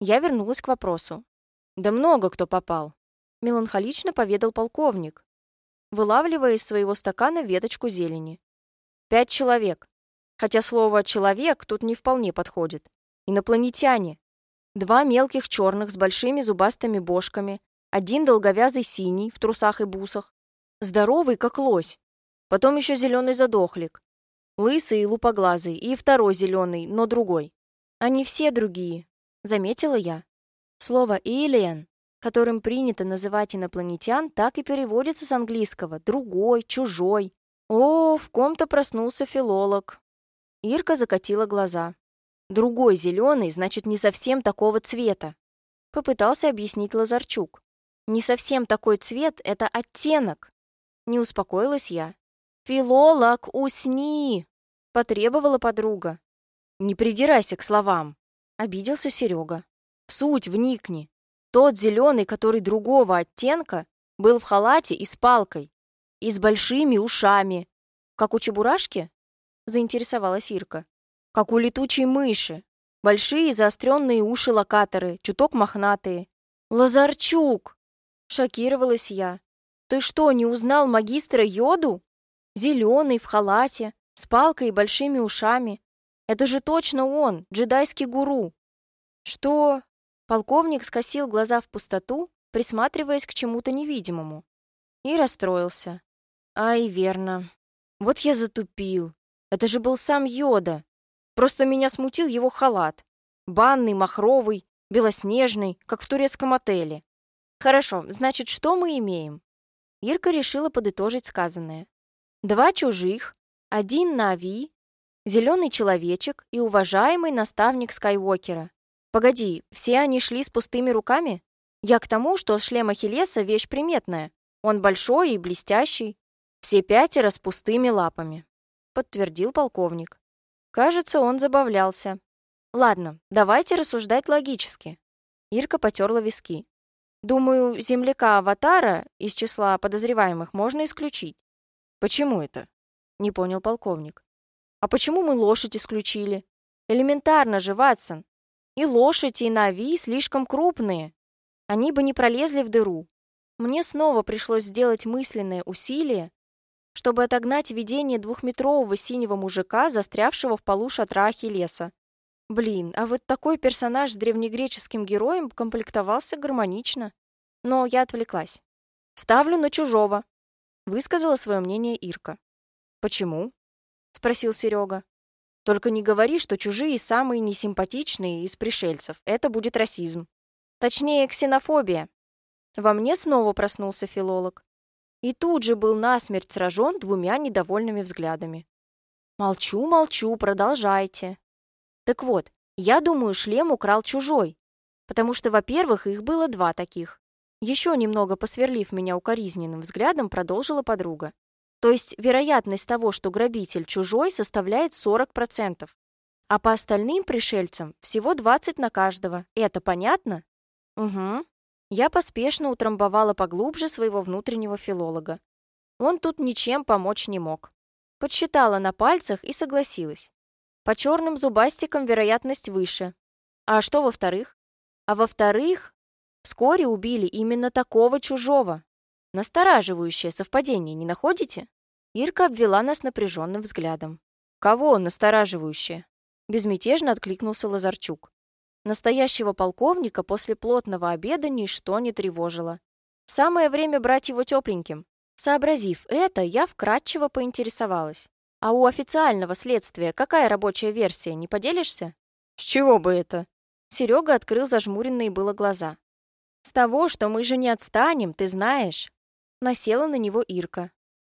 Я вернулась к вопросу. «Да много кто попал», — меланхолично поведал полковник, вылавливая из своего стакана веточку зелени. «Пять человек. Хотя слово «человек» тут не вполне подходит. Инопланетяне. Два мелких черных с большими зубастыми бошками, один долговязый синий в трусах и бусах, здоровый, как лось, потом еще зеленый задохлик, лысый и лупоглазый, и второй зеленый, но другой. Они все другие, заметила я. Слово «alien», которым принято называть инопланетян, так и переводится с английского «другой», «чужой». О, в ком-то проснулся филолог. Ирка закатила глаза. Другой зеленый, значит, не совсем такого цвета. Попытался объяснить Лазарчук. Не совсем такой цвет — это оттенок. Не успокоилась я. «Филолог, усни!» — потребовала подруга. «Не придирайся к словам», — обиделся Серега. «В суть вникни. Тот зеленый, который другого оттенка, был в халате и с палкой, и с большими ушами. Как у чебурашки?» — заинтересовалась Ирка как у летучей мыши. Большие заостренные уши-локаторы, чуток мохнатые. «Лазарчук!» — шокировалась я. «Ты что, не узнал магистра Йоду? Зеленый, в халате, с палкой и большими ушами. Это же точно он, джедайский гуру!» «Что?» Полковник скосил глаза в пустоту, присматриваясь к чему-то невидимому. И расстроился. «Ай, верно. Вот я затупил. Это же был сам Йода. Просто меня смутил его халат. Банный, махровый, белоснежный, как в турецком отеле. Хорошо, значит, что мы имеем? Ирка решила подытожить сказанное. Два чужих, Один Нави, зеленый человечек и уважаемый наставник Скайуокера. Погоди, все они шли с пустыми руками? Я к тому, что шлем Ахиллеса — вещь приметная. Он большой и блестящий. Все пятеро с пустыми лапами», — подтвердил полковник. Кажется, он забавлялся. Ладно, давайте рассуждать логически. Ирка потерла виски. Думаю, земляка-аватара из числа подозреваемых можно исключить. Почему это? Не понял полковник. А почему мы лошадь исключили? Элементарно же, Ватсон. И лошадь, и Нави слишком крупные. Они бы не пролезли в дыру. Мне снова пришлось сделать мысленное усилие, чтобы отогнать видение двухметрового синего мужика, застрявшего в полу шатра Ахиллеса. Блин, а вот такой персонаж с древнегреческим героем комплектовался гармонично. Но я отвлеклась. «Ставлю на чужого», — высказала свое мнение Ирка. «Почему?» — спросил Серега. «Только не говори, что чужие самые несимпатичные из пришельцев. Это будет расизм. Точнее, ксенофобия». Во мне снова проснулся филолог. И тут же был насмерть сражен двумя недовольными взглядами. «Молчу, молчу, продолжайте», так вот, я думаю, шлем украл чужой. Потому что, во-первых, их было два таких. Еще немного посверлив меня укоризненным взглядом, продолжила подруга. То есть вероятность того, что грабитель чужой, составляет 40%. А по остальным пришельцам всего 20 на каждого. Это понятно? Угу. Я поспешно утрамбовала поглубже своего внутреннего филолога. Он тут ничем помочь не мог. Подсчитала на пальцах и согласилась. По черным зубастикам вероятность выше. А что во-вторых? А во-вторых, вскоре убили именно такого чужого. Настораживающее совпадение, не находите? Ирка обвела нас напряженным взглядом. Кого настораживающее? Безмятежно откликнулся Лазарчук. Настоящего полковника после плотного обеда ничто не тревожило. Самое время брать его тепленьким. Сообразив это, я вкратчиво поинтересовалась. А у официального следствия какая рабочая версия, не поделишься? С чего бы это? Серега открыл зажмуренные было глаза. С того, что мы же не отстанем, ты знаешь. Насела на него Ирка.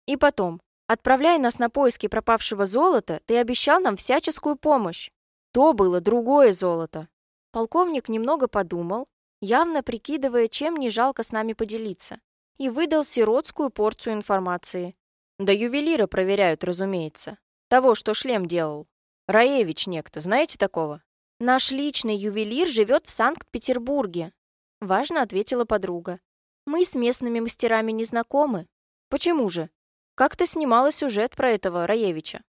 И потом, отправляя нас на поиски пропавшего золота, ты обещал нам всяческую помощь. То было другое золото. Полковник немного подумал, явно прикидывая, чем не жалко с нами поделиться, и выдал сиротскую порцию информации, да ювелира проверяют, разумеется. Того, что шлем делал. Раевич некто, знаете такого? Наш личный ювелир живет в Санкт-Петербурге. Важно ответила подруга. Мы с местными мастерами не знакомы. Почему же? Как-то снимала сюжет про этого Раевича.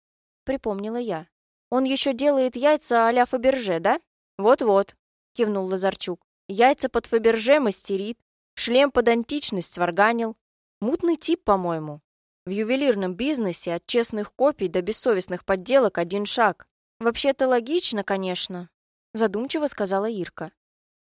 Припомнила я. Он еще делает яйца а-ля Фаберже, да? Вот-вот, кивнул Лазарчук. Яйца под Фаберже мастерит, шлем под античность сварганил. Мутный тип, по-моему. В ювелирном бизнесе от честных копий до бессовестных подделок один шаг. Вообще-то логично, конечно, задумчиво сказала Ирка.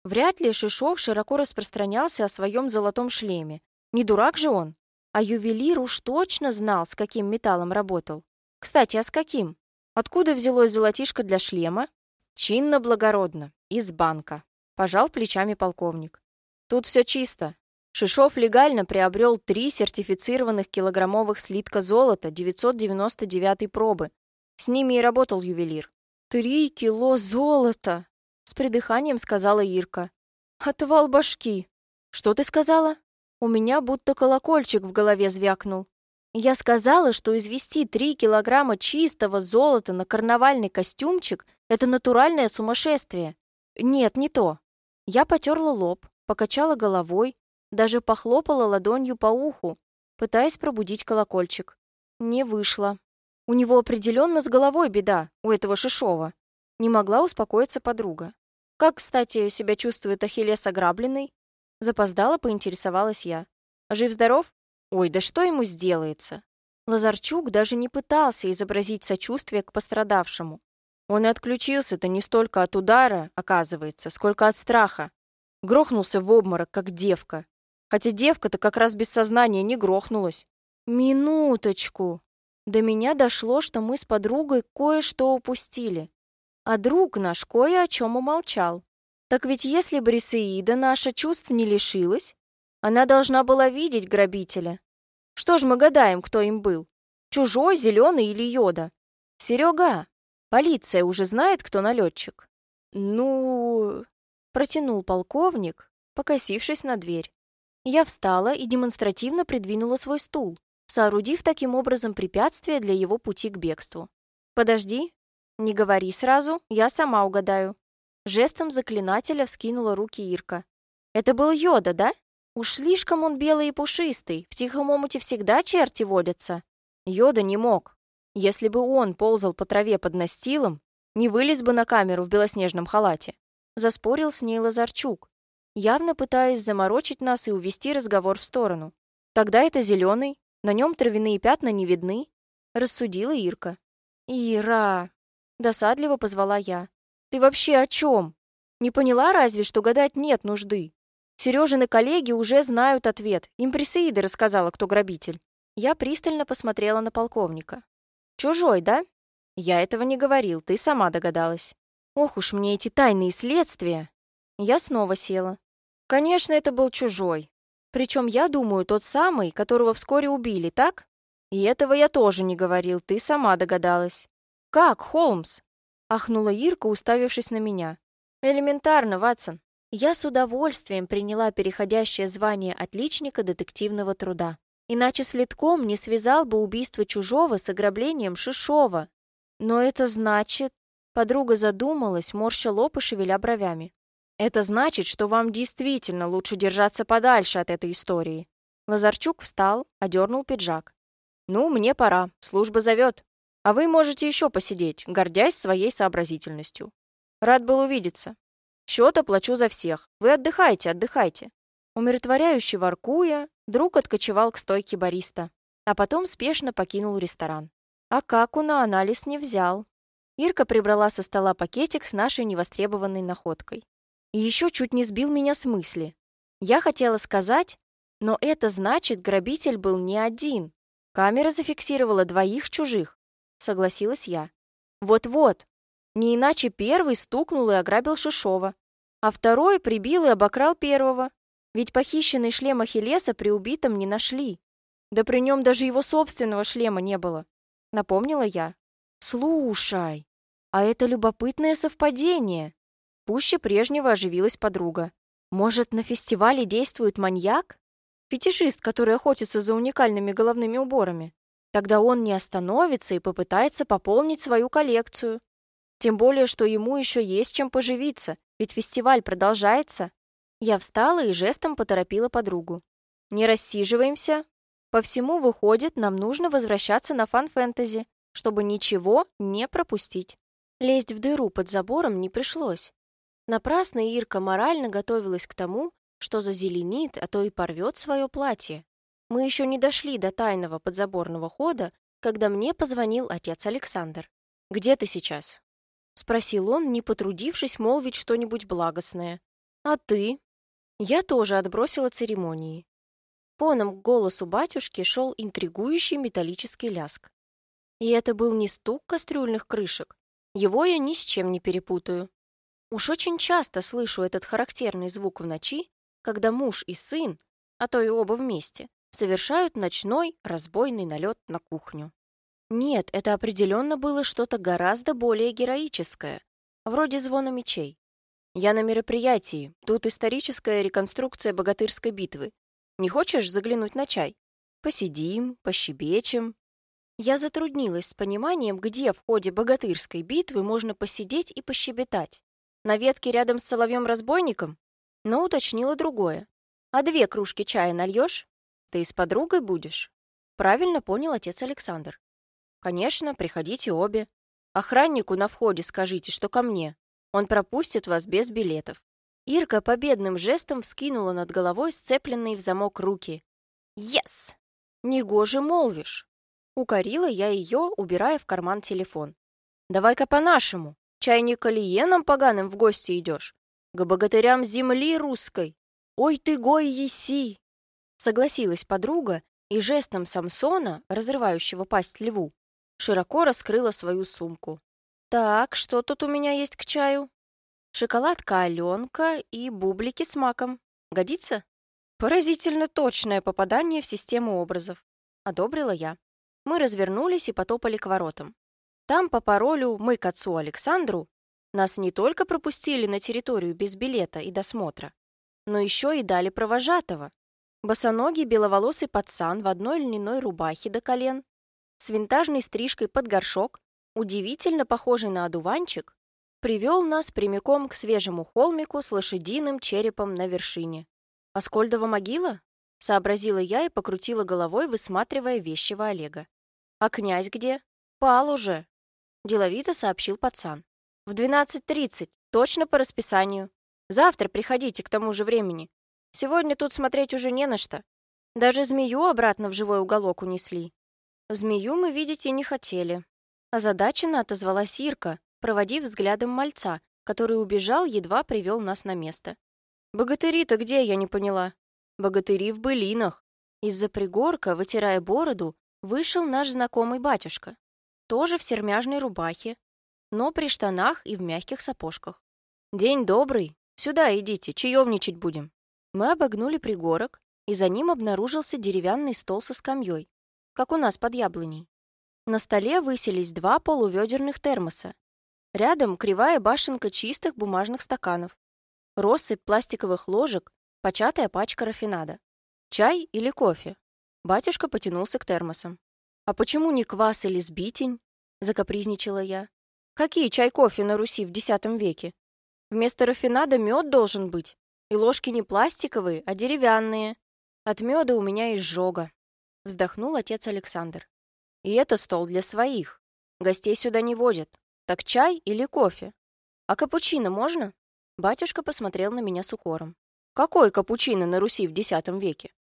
Вряд ли Шишов широко распространялся о своем золотом шлеме. Не дурак же он. А ювелир уж точно знал, с каким металлом работал. Кстати, а с каким? Откуда взялось золотишко для шлема? Чинно-благородно. Из банка. Пожал плечами полковник. Тут все чисто. Шишов легально приобрел три сертифицированных килограммовых слитка золота 999 пробы. С ними и работал ювелир. «Три кило золота!» — придыханием сказала Ирка. «Отвал башки!» «Что ты сказала?» У меня будто колокольчик в голове звякнул. Я сказала, что извести три килограмма чистого золота на карнавальный костюмчик — это натуральное сумасшествие. Нет, не то. Я потерла лоб, покачала головой, даже похлопала ладонью по уху, пытаясь пробудить колокольчик. Не вышло. У него определенно с головой беда, у этого Шишова. Не могла успокоиться подруга. Как, кстати, себя чувствует Ахиллес ограбленный? Запоздала, поинтересовалась я. Жив-здоров? Ой, да что ему сделается? Лазарчук даже не пытался изобразить сочувствие к пострадавшему. Он и отключился-то не столько от удара, оказывается, сколько от страха. Грохнулся в обморок, как девка. Хотя девка-то как раз без сознания не грохнулась. Минуточку. До меня дошло, что мы с подругой кое-что упустили. А друг наш кое о чем умолчал. Так ведь если Брисеида наша чувств не лишилась, она должна была видеть грабителя. Что ж мы гадаем, кто им был? Чужой, зеленый или йода? Серега, полиция уже знает, кто налетчик? Ну... Протянул полковник, покосившись на дверь. Я встала и демонстративно придвинула свой стул, соорудив таким образом препятствие для его пути к бегству. «Подожди, не говори сразу, я сама угадаю». Жестом заклинателя вскинула руки Ирка. «Это был Йода, да? Уж слишком он белый и пушистый, в тихом омуте всегда черти водятся». Йода не мог. Если бы он ползал по траве под настилом, не вылез бы на камеру в белоснежном халате. Заспорил с ней Лазарчук, явно пытаясь заморочить нас и увести разговор в сторону. Тогда это зеленый, на нем травяные пятна не видны, рассудила Ирка. «Ира!» — досадливо позвала я. «Ты вообще о чем? Не поняла разве, что гадать нет нужды? Сережины коллеги уже знают ответ. Им Присеида рассказала, кто грабитель». Я пристально посмотрела на полковника. «Чужой, да?» «Я этого не говорил, ты сама догадалась». «Ох уж мне эти тайные следствия!» Я снова села. «Конечно, это был чужой. Причем, я думаю, тот самый, которого вскоре убили, так? И этого я тоже не говорил, ты сама догадалась. Как, Холмс? Ахнула Ирка, уставившись на меня. Элементарно, Ватсон. Я с удовольствием приняла переходящее звание отличника детективного труда. Иначе следком не связал бы убийство чужого с ограблением Шишова. Но это значит... Подруга задумалась, морща лоб и шевеля бровями. Это значит, что вам действительно лучше держаться подальше от этой истории. Лазарчук встал, одернул пиджак. Ну, мне пора, служба зовет. А вы можете еще посидеть, гордясь своей сообразительностью. Рад был увидеться. Счет оплачу за всех. Вы отдыхайте, отдыхайте. Умиротворяюще воркуя, друг откочевал к стойке бариста, а потом спешно покинул ресторан. А Каку на анализ не взял. Ирка прибрала со стола пакетик с нашей невостребованной находкой. И еще чуть не сбил меня с мысли. Я хотела сказать, но это значит, грабитель был не один. Камера зафиксировала двоих чужих, согласилась я. Вот-вот, не иначе первый стукнул и ограбил Шишова, а второй прибил и обокрал первого. Ведь похищенный шлем Ахиллеса при убитом не нашли. Да при нем даже его собственного шлема не было. Напомнила я. Слушай, а это любопытное совпадение. Пуще прежнего оживилась подруга. Может, на фестивале действует маньяк? Фетишист, который охотится за уникальными головными уборами. Тогда он не остановится и попытается пополнить свою коллекцию. Тем более, что ему еще есть чем поживиться, ведь фестиваль продолжается. Я встала и жестом поторопила подругу. Не рассиживаемся. По всему выходит, нам нужно возвращаться на фан-фэнтези, чтобы ничего не пропустить. Лезть в дыру под забором не пришлось. Напрасно Ирка морально готовилась к тому, что зазеленит, а то и порвет свое платье. Мы еще не дошли до тайного подзаборного хода, когда мне позвонил отец Александр. «Где ты сейчас?» — спросил он, не потрудившись молвить что-нибудь благостное. «А ты?» Я тоже отбросила церемонии. Фоном к голосу батюшки шел интригующий металлический ляск. И это был не стук кастрюльных крышек. Его я ни с чем не перепутаю. Уж очень часто слышу этот характерный звук в ночи, когда муж и сын, а то и оба вместе, совершают ночной разбойный налет на кухню. Нет, это определенно было что-то гораздо более героическое, вроде звона мечей. Я на мероприятии, тут историческая реконструкция богатырской битвы. Не хочешь заглянуть на чай? Посидим, пощебечем. Я затруднилась с пониманием, где в ходе богатырской битвы можно посидеть и пощебетать. На ветке рядом с соловьем-разбойником? Но уточнила другое. А две кружки чая нальешь? Ты с подругой будешь? Правильно понял отец Александр. Конечно, приходите обе. Охраннику на входе скажите, что ко мне. Он пропустит вас без билетов. Ирка победным жестом вскинула над головой сцепленные в замок руки. «Yes!» «Негоже молвишь!» Укорила я ее, убирая в карман телефон. «Давай-ка по-нашему!» Чай не калиеном поганым в гости идешь, к богатырям земли русской. Ой ты, гой еси!» Согласилась подруга и жестом Самсона, разрывающего пасть льву, широко раскрыла свою сумку. «Так, что тут у меня есть к чаю?» «Шоколадка Аленка и бублики с маком. Годится?» «Поразительно точное попадание в систему образов», — одобрила я. Мы развернулись и потопали к воротам. Там по паролю «Мы к отцу Александру» нас не только пропустили на территорию без билета и досмотра, но еще и дали провожатого. Босоногий беловолосый пацан в одной льняной рубахе до колен, с винтажной стрижкой под горшок, удивительно похожий на одуванчик, привел нас прямиком к свежему холмику с лошадиным черепом на вершине. «Аскольдова могила?» — сообразила я и покрутила головой, высматривая вещего Олега. «А князь где?» «Пал уже», — деловито сообщил пацан. «В 12.30, точно по расписанию. Завтра приходите к тому же времени. Сегодня тут смотреть уже не на что. Даже змею обратно в живой уголок унесли. Змею мы видеть и не хотели. Озадаченно отозвалась Ирка, проводив взглядом мальца, который убежал, едва привел нас на место. «Богатыри-то где, я не поняла?» «Богатыри в былинах». Из-за пригорка, вытирая бороду, вышел наш знакомый батюшка. Тоже в сермяжной рубахе, но при штанах и в мягких сапожках. «День добрый. Сюда идите, чаевничать будем». Мы обогнули пригорок, и за ним обнаружился деревянный стол со скамьей, как у нас под яблоней. На столе высились два полуведерных термоса. Рядом кривая башенка чистых бумажных стаканов. Россыпь пластиковых ложек, початая пачка рафинада. Чай или кофе? Батюшка потянулся к термосам. «А почему не квас или сбитень?» — закапризничала я. «Какие чай-кофе на Руси в X веке? Вместо рафинада мед должен быть. И ложки не пластиковые, а деревянные. От меда у меня изжога», — вздохнул отец Александр. И это стол для своих. Гостей сюда не водят. Так чай или кофе? А капучино можно? Батюшка посмотрел на меня с укором. Какой капучино на Руси в X веке?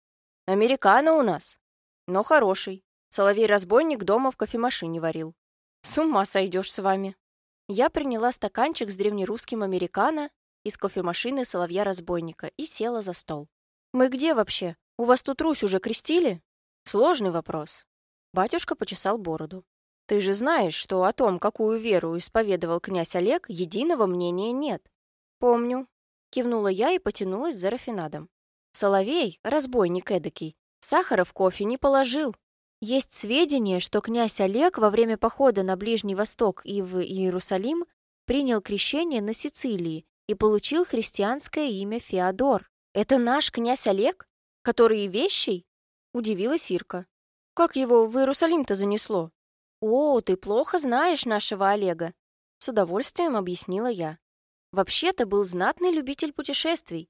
Американо у нас. Но хороший. Соловей-разбойник дома в кофемашине варил. С ума сойдешь с вами. Я приняла стаканчик с древнерусским американо из кофемашины соловья-разбойника и села за стол. «Мы где вообще? У вас тут Русь уже крестили?» Сложный вопрос. Батюшка почесал бороду. «Ты же знаешь, что о том, какую веру исповедовал князь Олег, единого мнения нет». «Помню», — кивнула я и потянулась за рафинадом. «Соловей, разбойник эдакий, сахара в кофе не положил. Есть сведения, что князь Олег во время похода на Ближний Восток и в Иерусалим принял крещение на Сицилии и получил христианское имя Феодор. Это наш князь Олег, который и вещий?» — удивилась Ирка. Как его в Иерусалим-то занесло? О, ты плохо знаешь нашего Олега, с удовольствием объяснила я. Вообще-то был знатный любитель путешествий.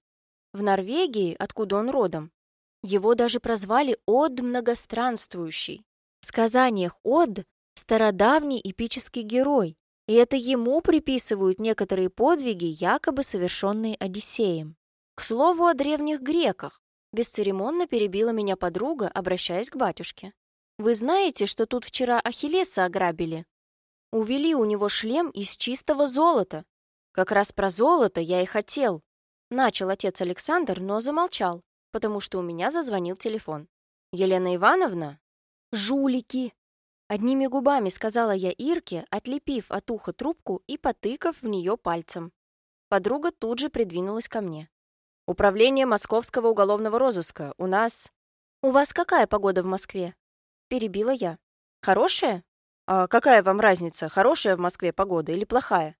В Норвегии, откуда он родом, его даже прозвали Од Многостранствующий. В сказаниях Од — стародавний эпический герой, и это ему приписывают некоторые подвиги, якобы совершенные Одиссеем. К слову о древних греках. Бесцеремонно перебила меня подруга, обращаясь к батюшке. «Вы знаете, что тут вчера Ахиллеса ограбили? Увели у него шлем из чистого золота. Как раз про золото я и хотел». Начал отец Александр, но замолчал, потому что у меня зазвонил телефон. «Елена Ивановна?» «Жулики!» Одними губами сказала я Ирке, отлепив от уха трубку и потыкав в нее пальцем. Подруга тут же придвинулась ко мне. Управление Московского уголовного розыска. У нас... У вас какая погода в Москве? Перебила я. Хорошая? А какая вам разница, хорошая в Москве погода или плохая?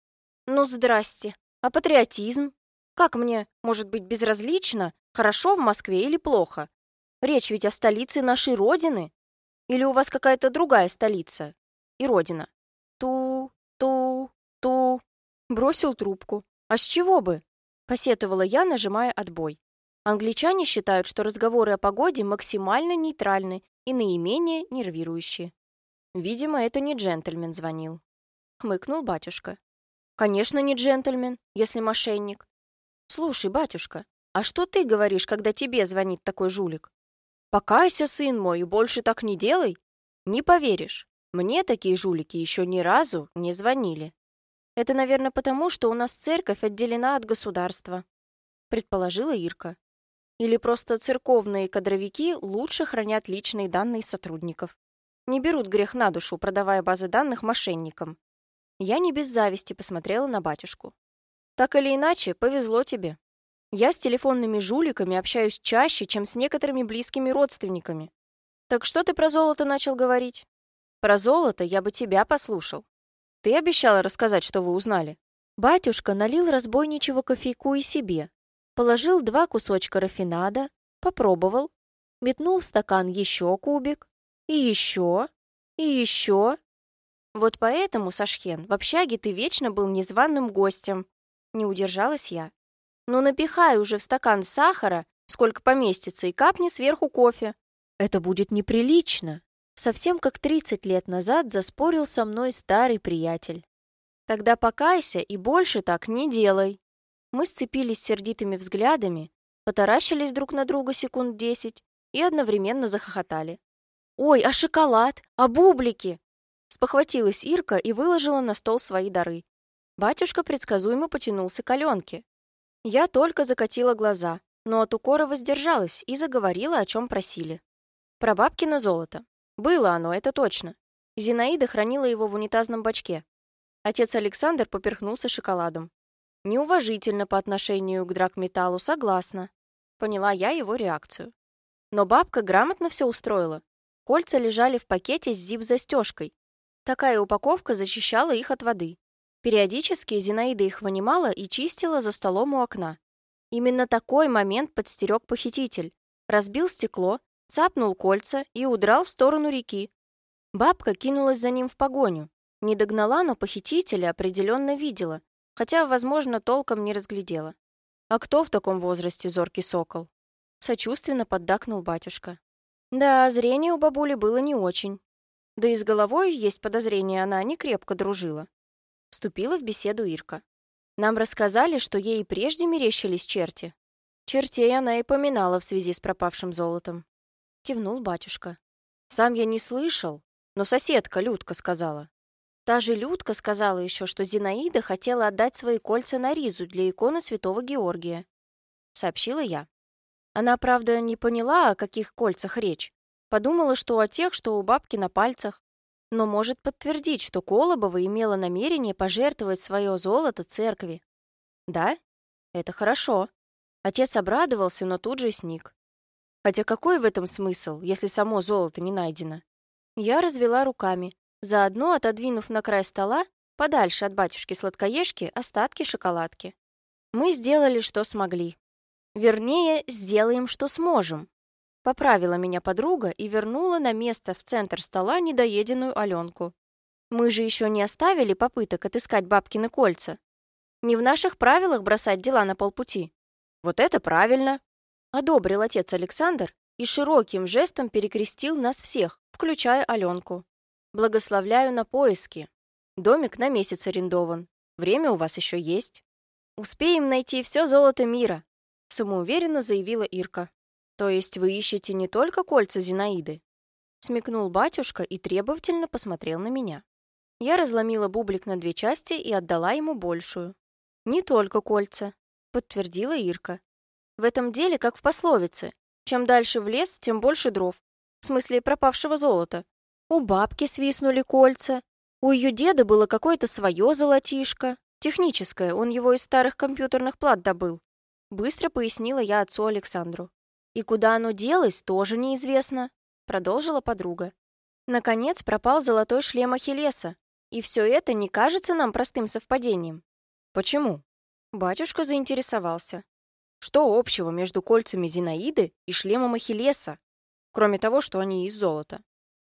Ну, здрасте. А патриотизм? Как мне, может быть, безразлично, хорошо в Москве или плохо? Речь ведь о столице нашей Родины. Или у вас какая-то другая столица и Родина? Ту, ту, ту. Бросил трубку. А с чего бы? Посетовала я, нажимая отбой. Англичане считают, что разговоры о погоде максимально нейтральны и наименее нервирующие. Видимо, это не джентльмен звонил. Хмыкнул батюшка. Конечно, не джентльмен, если мошенник. Слушай, батюшка, а что ты говоришь, когда тебе звонит такой жулик? Покайся, сын мой, и больше так не делай. Не поверишь, мне такие жулики еще ни разу не звонили. Это, наверное, потому, что у нас церковь отделена от государства, предположила Ирка. Или просто церковные кадровики лучше хранят личные данные сотрудников. Не берут грех на душу, продавая базы данных мошенникам. Я не без зависти посмотрела на батюшку. Так или иначе, повезло тебе. Я с телефонными жуликами общаюсь чаще, чем с некоторыми близкими родственниками. Так что ты про золото начал говорить? Про золото я бы тебя послушал. Ты обещала рассказать, что вы узнали. Батюшка налил разбойничего кофейку и себе, положил два кусочка рафинада, попробовал, метнул в стакан еще кубик, и еще, и еще. Вот поэтому, Сашхен, в общаге ты вечно был незваным гостем. Не удержалась я. Ну напихай уже в стакан сахара, сколько поместится, и капни сверху кофе. Это будет неприлично. Совсем как 30 лет назад заспорил со мной старый приятель. Тогда покайся и больше так не делай. Мы сцепились сердитыми взглядами, потаращились друг на друга секунд десять и одновременно захохотали. «Ой, а шоколад? А бублики?» Спохватилась Ирка и выложила на стол свои дары. Батюшка предсказуемо потянулся к Аленке. Я только закатила глаза, но от укора воздержалась и заговорила, о чем просили. Про бабкино золото. Было оно, это точно. Зинаида хранила его в унитазном бачке. Отец Александр поперхнулся шоколадом. Неуважительно по отношению к драгметаллу, согласна. Поняла я его реакцию. Но бабка грамотно все устроила. Кольца лежали в пакете с зип-застежкой. Такая упаковка защищала их от воды. Периодически Зинаида их вынимала и чистила за столом у окна. Именно такой момент подстерег похититель. Разбил стекло, цапнул кольца и удрал в сторону реки. Бабка кинулась за ним в погоню. Не догнала, но похитителя определенно видела, хотя, возможно, толком не разглядела. А кто в таком возрасте зоркий сокол? Сочувственно поддакнул батюшка. Да, зрение у бабули было не очень. Да и с головой, есть подозрение, она не крепко дружила. Вступила в беседу Ирка. Нам рассказали, что ей и прежде мерещились черти. Чертей она и поминала в связи с пропавшим золотом. Кивнул батюшка. Сам я не слышал, но соседка Людка сказала. Та же Людка сказала еще, что Зинаида хотела отдать свои кольца на ризу для иконы святого Георгия. Сообщила я. Она, правда, не поняла, о каких кольцах речь. Подумала, что о тех, что у бабки на пальцах. Но может подтвердить, что Колобова имела намерение пожертвовать свое золото церкви. Да? Это хорошо. Отец обрадовался, но тут же сник. Хотя какой в этом смысл, если само золото не найдено? Я развела руками, заодно отодвинув на край стола, подальше от батюшки-сладкоежки, остатки шоколадки. Мы сделали, что смогли. Вернее, сделаем, что сможем. Поправила меня подруга и вернула на место в центр стола недоеденную Аленку. Мы же еще не оставили попыток отыскать бабкины кольца. Не в наших правилах бросать дела на полпути. Вот это правильно. Одобрил отец Александр и широким жестом перекрестил нас всех, включая Аленку. Благословляю на поиски. Домик на месяц арендован. Время у вас еще есть. Успеем найти все золото мира, самоуверенно заявила Ирка. То есть вы ищете не только кольца Зинаиды? Смекнул батюшка и требовательно посмотрел на меня. Я разломила бублик на две части и отдала ему большую. «Не только кольца», — подтвердила Ирка. «В этом деле, как в пословице, чем дальше в лес, тем больше дров. В смысле пропавшего золота. У бабки свистнули кольца, у ее деда было какое-то свое золотишко, техническое, он его из старых компьютерных плат добыл. Быстро пояснила я отцу Александру. «И куда оно делось, тоже неизвестно», — продолжила подруга. Наконец пропал золотой шлем Ахиллеса. И все это не кажется нам простым совпадением. Почему? Батюшка заинтересовался. Что общего между кольцами Зинаиды и шлемом Ахиллеса, кроме того, что они из золота?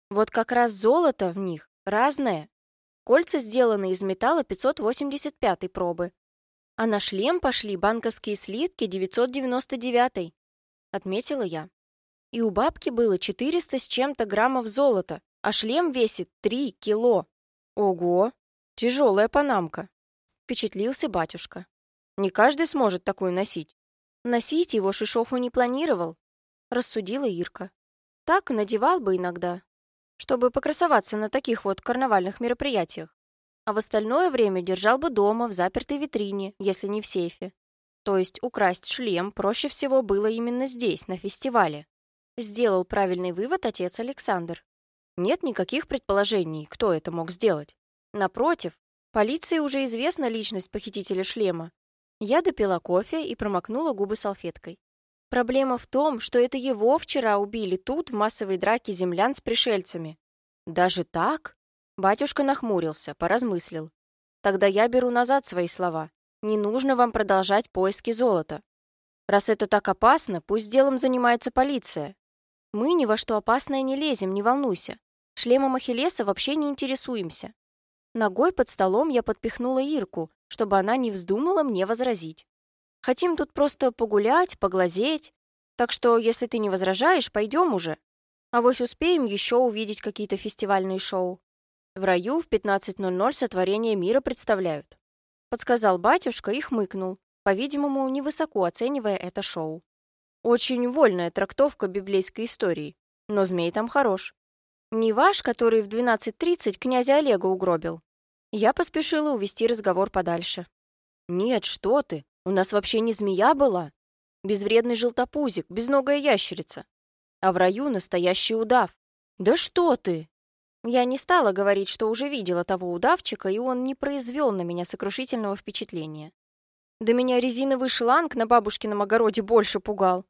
Вот как раз золото в них разное. Кольца сделаны из металла 585 пробы, а на шлем пошли банковские слитки 999 отметила я. И у бабки было 400 с чем-то граммов золота, а шлем весит 3 кило. Ого, тяжелая панамка. Впечатлился батюшка. Не каждый сможет такую носить. Носить его Шишоху не планировал, рассудила Ирка. Так надевал бы иногда, чтобы покрасоваться на таких вот карнавальных мероприятиях а в остальное время держал бы дома в запертой витрине, если не в сейфе. То есть украсть шлем проще всего было именно здесь, на фестивале. Сделал правильный вывод отец Александр. Нет никаких предположений, кто это мог сделать. Напротив, полиции уже известна личность похитителя шлема. Я допила кофе и промокнула губы салфеткой. Проблема в том, что это его вчера убили тут, в массовой драке землян с пришельцами. Даже так? Батюшка нахмурился, поразмыслил. Тогда я беру назад свои слова. Не нужно вам продолжать поиски золота. Раз это так опасно, пусть делом занимается полиция. Мы ни во что опасное не лезем, не волнуйся. Шлемом Ахиллеса вообще не интересуемся. Ногой под столом я подпихнула Ирку, чтобы она не вздумала мне возразить. Хотим тут просто погулять, поглазеть. Так что, если ты не возражаешь, пойдем уже. А вось успеем еще увидеть какие-то фестивальные шоу. В раю в 15.00 сотворение мира представляют. Подсказал батюшка и хмыкнул, по-видимому, невысоко оценивая это шоу. Очень вольная трактовка библейской истории, но змей там хорош. Не ваш, который в 12.30 князя Олега угробил. Я поспешила увести разговор подальше. Нет, что ты, у нас вообще не змея была. Безвредный желтопузик, безногая ящерица. А в раю настоящий удав. Да что ты! Я не стала говорить, что уже видела того удавчика, и он не произвел на меня сокрушительного впечатления. Да меня резиновый шланг на бабушкином огороде больше пугал.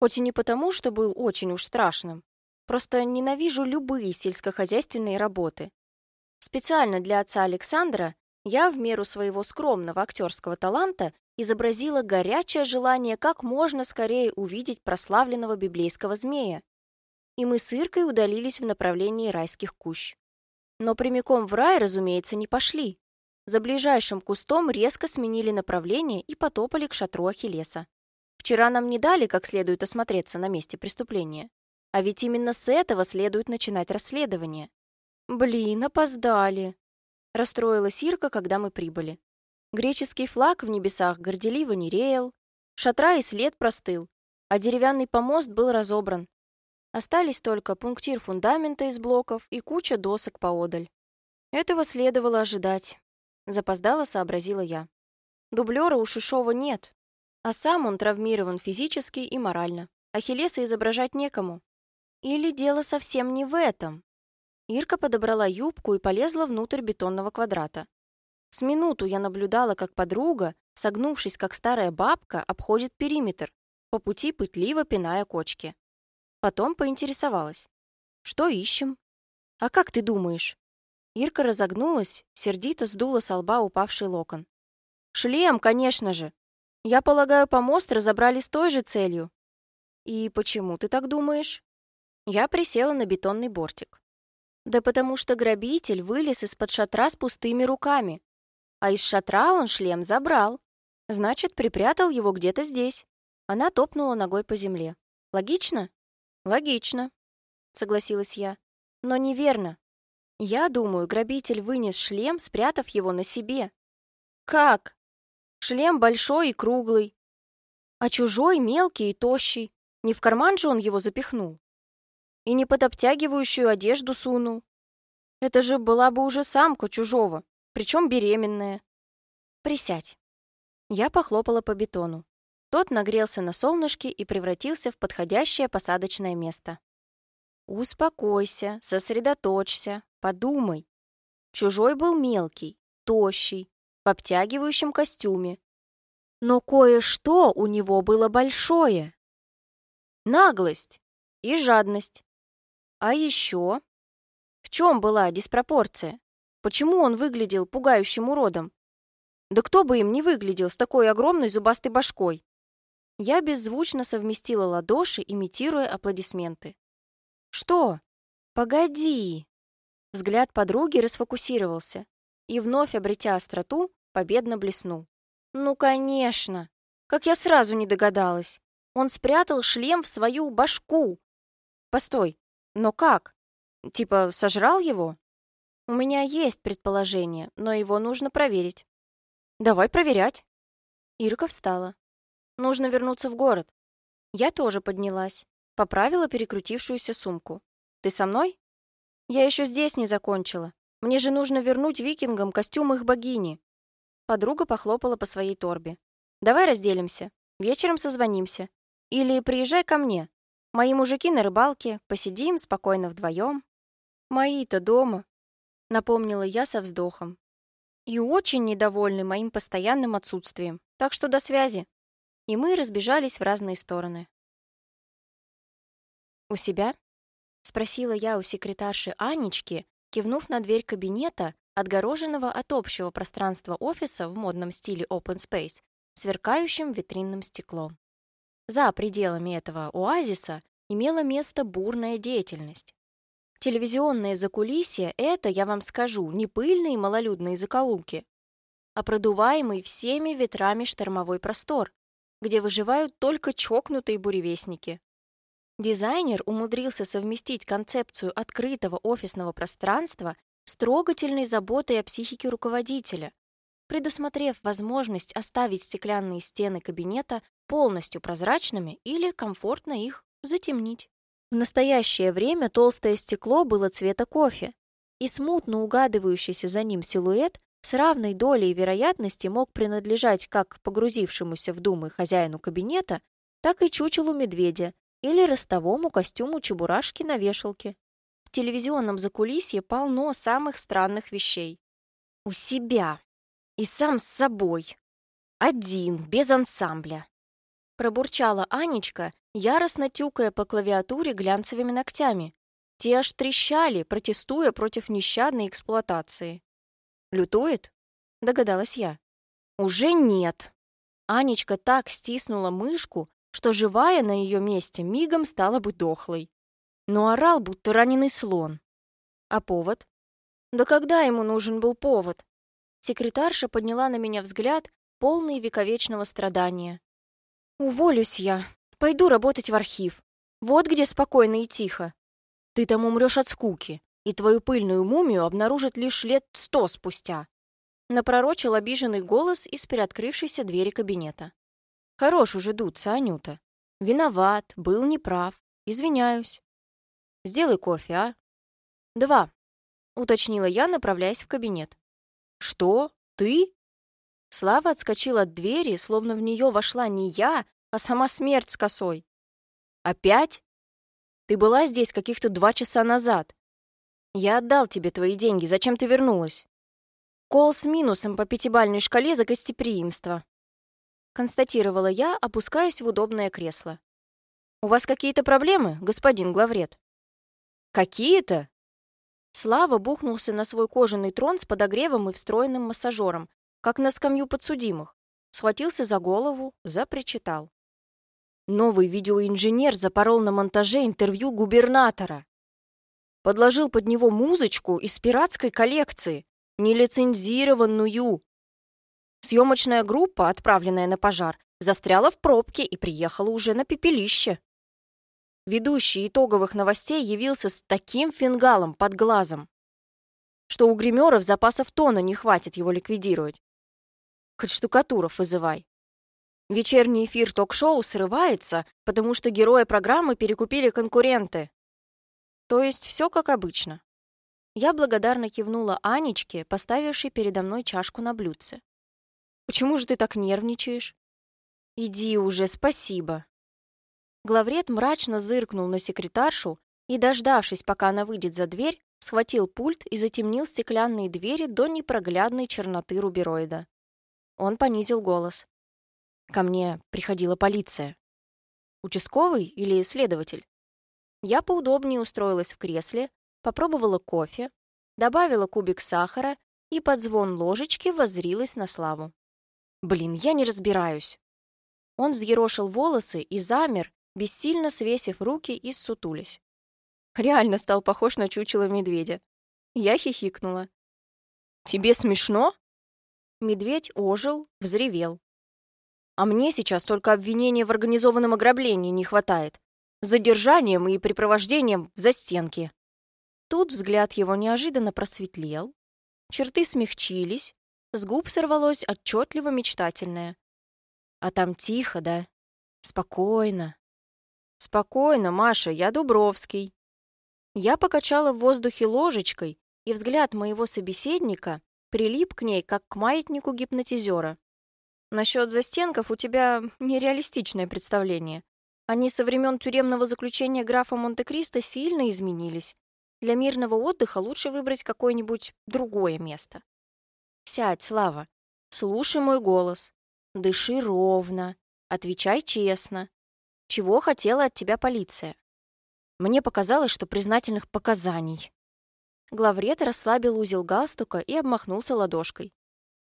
Хоть и не потому, что был очень уж страшным. Просто ненавижу любые сельскохозяйственные работы. Специально для отца Александра я в меру своего скромного актерского таланта изобразила горячее желание как можно скорее увидеть прославленного библейского змея, и мы с Иркой удалились в направлении райских кущ. Но прямиком в рай, разумеется, не пошли. За ближайшим кустом резко сменили направление и потопали к шатру Ахиллеса. Вчера нам не дали как следует осмотреться на месте преступления. А ведь именно с этого следует начинать расследование. Блин, опоздали. Расстроилась Ирка, когда мы прибыли. Греческий флаг в небесах горделиво не реял, шатра и след простыл, а деревянный помост был разобран, Остались только пунктир фундамента из блоков и куча досок поодаль. Этого следовало ожидать. Запоздало сообразила я. Дублера у Шишова нет, а сам он травмирован физически и морально. Ахиллеса изображать некому. Или дело совсем не в этом. Ирка подобрала юбку и полезла внутрь бетонного квадрата. С минуту я наблюдала, как подруга, согнувшись как старая бабка, обходит периметр, по пути пытливо пиная кочки. Потом поинтересовалась. «Что ищем?» «А как ты думаешь?» Ирка разогнулась, сердито сдула с лба упавший локон. «Шлем, конечно же! Я полагаю, помост разобрали с той же целью». «И почему ты так думаешь?» Я присела на бетонный бортик. «Да потому что грабитель вылез из-под шатра с пустыми руками. А из шатра он шлем забрал. Значит, припрятал его где-то здесь». Она топнула ногой по земле. «Логично?» «Логично», — согласилась я. «Но неверно. Я думаю, грабитель вынес шлем, спрятав его на себе». «Как?» «Шлем большой и круглый, а чужой мелкий и тощий. Не в карман же он его запихнул. И не под обтягивающую одежду сунул. Это же была бы уже самка чужого, причем беременная. Присядь. Я похлопала по бетону. Тот нагрелся на солнышке и превратился в подходящее посадочное место. Успокойся, сосредоточься, подумай. Чужой был мелкий, тощий, в обтягивающем костюме. Но кое-что у него было большое. Наглость и жадность. А еще... В чем была диспропорция? Почему он выглядел пугающим уродом? Да кто бы им не выглядел с такой огромной зубастой башкой? Я беззвучно совместила ладоши, имитируя аплодисменты. «Что? Погоди!» Взгляд подруги расфокусировался и, вновь обретя остроту, победно блеснул. «Ну, конечно! Как я сразу не догадалась! Он спрятал шлем в свою башку! Постой, но как? Типа сожрал его? У меня есть предположение, но его нужно проверить. Давай проверять!» Ирка встала. Нужно вернуться в город. Я тоже поднялась. Поправила перекрутившуюся сумку. Ты со мной? Я еще здесь не закончила. Мне же нужно вернуть викингам костюм их богини. Подруга похлопала по своей торбе. Давай разделимся. Вечером созвонимся. Или приезжай ко мне. Мои мужики на рыбалке. Посидим спокойно вдвоем. Мои-то дома. Напомнила я со вздохом. И очень недовольны моим постоянным отсутствием. Так что до связи и мы разбежались в разные стороны. «У себя?» Спросила я у секретарши Анечки, кивнув на дверь кабинета, отгороженного от общего пространства офиса в модном стиле open space, сверкающим витринным стеклом. За пределами этого оазиса имела место бурная деятельность. Телевизионные закулисье — это, я вам скажу, не пыльные малолюдные закоулки, а продуваемый всеми ветрами штормовой простор, где выживают только чокнутые буревестники. Дизайнер умудрился совместить концепцию открытого офисного пространства с трогательной заботой о психике руководителя, предусмотрев возможность оставить стеклянные стены кабинета полностью прозрачными или комфортно их затемнить. В настоящее время толстое стекло было цвета кофе, и смутно угадывающийся за ним силуэт с равной долей вероятности мог принадлежать как погрузившемуся в думы хозяину кабинета, так и чучелу медведя или ростовому костюму чебурашки на вешалке. В телевизионном закулисье полно самых странных вещей. У себя. И сам с собой. Один, без ансамбля. Пробурчала Анечка, яростно тюкая по клавиатуре глянцевыми ногтями. Те аж трещали, протестуя против нещадной эксплуатации. «Лютует?» — догадалась я. «Уже нет». Анечка так стиснула мышку, что живая на ее месте мигом стала бы дохлой. Но орал, будто раненый слон. А повод? Да когда ему нужен был повод? Секретарша подняла на меня взгляд, полный вековечного страдания. «Уволюсь я. Пойду работать в архив. Вот где спокойно и тихо. Ты там умрешь от скуки и твою пыльную мумию обнаружат лишь лет сто спустя», напророчил обиженный голос из приоткрывшейся двери кабинета. «Хорош уже дуться, Анюта. Виноват, был неправ. Извиняюсь. Сделай кофе, а?» «Два», — уточнила я, направляясь в кабинет. «Что? Ты?» Слава отскочила от двери, словно в нее вошла не я, а сама смерть с косой. «Опять? Ты была здесь каких-то два часа назад. «Я отдал тебе твои деньги. Зачем ты вернулась?» «Кол с минусом по пятибальной шкале за гостеприимство», констатировала я, опускаясь в удобное кресло. «У вас какие-то проблемы, господин главред?» «Какие-то?» Слава бухнулся на свой кожаный трон с подогревом и встроенным массажером, как на скамью подсудимых. Схватился за голову, запричитал. Новый видеоинженер запорол на монтаже интервью губернатора подложил под него музычку из пиратской коллекции, нелицензированную. Съемочная группа, отправленная на пожар, застряла в пробке и приехала уже на пепелище. Ведущий итоговых новостей явился с таким фингалом под глазом, что у гримеров запасов тона не хватит его ликвидировать. Хоть штукатуров вызывай. Вечерний эфир ток-шоу срывается, потому что героя программы перекупили конкуренты. То есть все как обычно. Я благодарно кивнула Анечке, поставившей передо мной чашку на блюдце. «Почему же ты так нервничаешь?» «Иди уже, спасибо». Главред мрачно зыркнул на секретаршу и, дождавшись, пока она выйдет за дверь, схватил пульт и затемнил стеклянные двери до непроглядной черноты рубероида. Он понизил голос. «Ко мне приходила полиция. Участковый или следователь?» Я поудобнее устроилась в кресле, попробовала кофе, добавила кубик сахара и под звон ложечки воззрилась на Славу. «Блин, я не разбираюсь». Он взъерошил волосы и замер, бессильно свесив руки и ссутулись. Реально стал похож на чучело медведя. Я хихикнула. «Тебе смешно?» Медведь ожил, взревел. «А мне сейчас только обвинения в организованном ограблении не хватает задержанием и припровождением в застенки. Тут взгляд его неожиданно просветлел, черты смягчились, с губ сорвалось отчетливо мечтательное. А там тихо, да? Спокойно. Спокойно, Маша, я Дубровский. Я покачала в воздухе ложечкой, и взгляд моего собеседника прилип к ней, как к маятнику гипнотизера. Насчет застенков у тебя нереалистичное представление. Они со времен тюремного заключения графа Монте-Кристо сильно изменились. Для мирного отдыха лучше выбрать какое-нибудь другое место. Сядь, Слава. Слушай мой голос. Дыши ровно. Отвечай честно. Чего хотела от тебя полиция? Мне показалось, что признательных показаний. Главред расслабил узел галстука и обмахнулся ладошкой.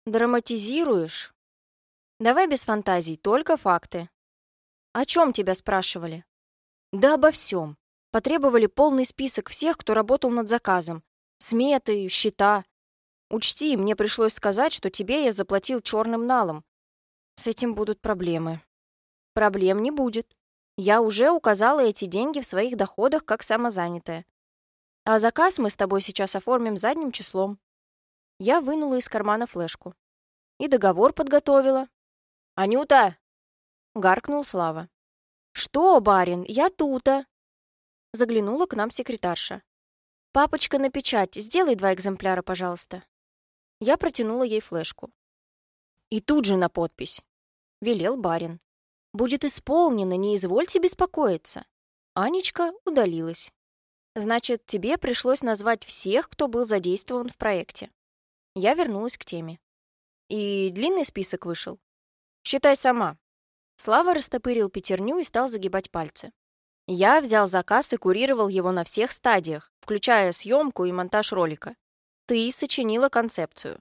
«Драматизируешь?» «Давай без фантазий, только факты». «О чем тебя спрашивали?» «Да обо всем. Потребовали полный список всех, кто работал над заказом. Сметы, счета. Учти, мне пришлось сказать, что тебе я заплатил черным налом. С этим будут проблемы». «Проблем не будет. Я уже указала эти деньги в своих доходах как самозанятая. А заказ мы с тобой сейчас оформим задним числом. Я вынула из кармана флешку. И договор подготовила. «Анюта!» — гаркнул Слава. «Что, барин, я тута!» Заглянула к нам секретарша. «Папочка на печать, сделай два экземпляра, пожалуйста». Я протянула ей флешку. «И тут же на подпись», — велел барин. Будет исполнено, не извольте беспокоиться. Анечка удалилась. Значит, тебе пришлось назвать всех, кто был задействован в проекте. Я вернулась к теме. И длинный список вышел. Считай сама. Слава растопырил пятерню и стал загибать пальцы. Я взял заказ и курировал его на всех стадиях, включая съемку и монтаж ролика. Ты сочинила концепцию.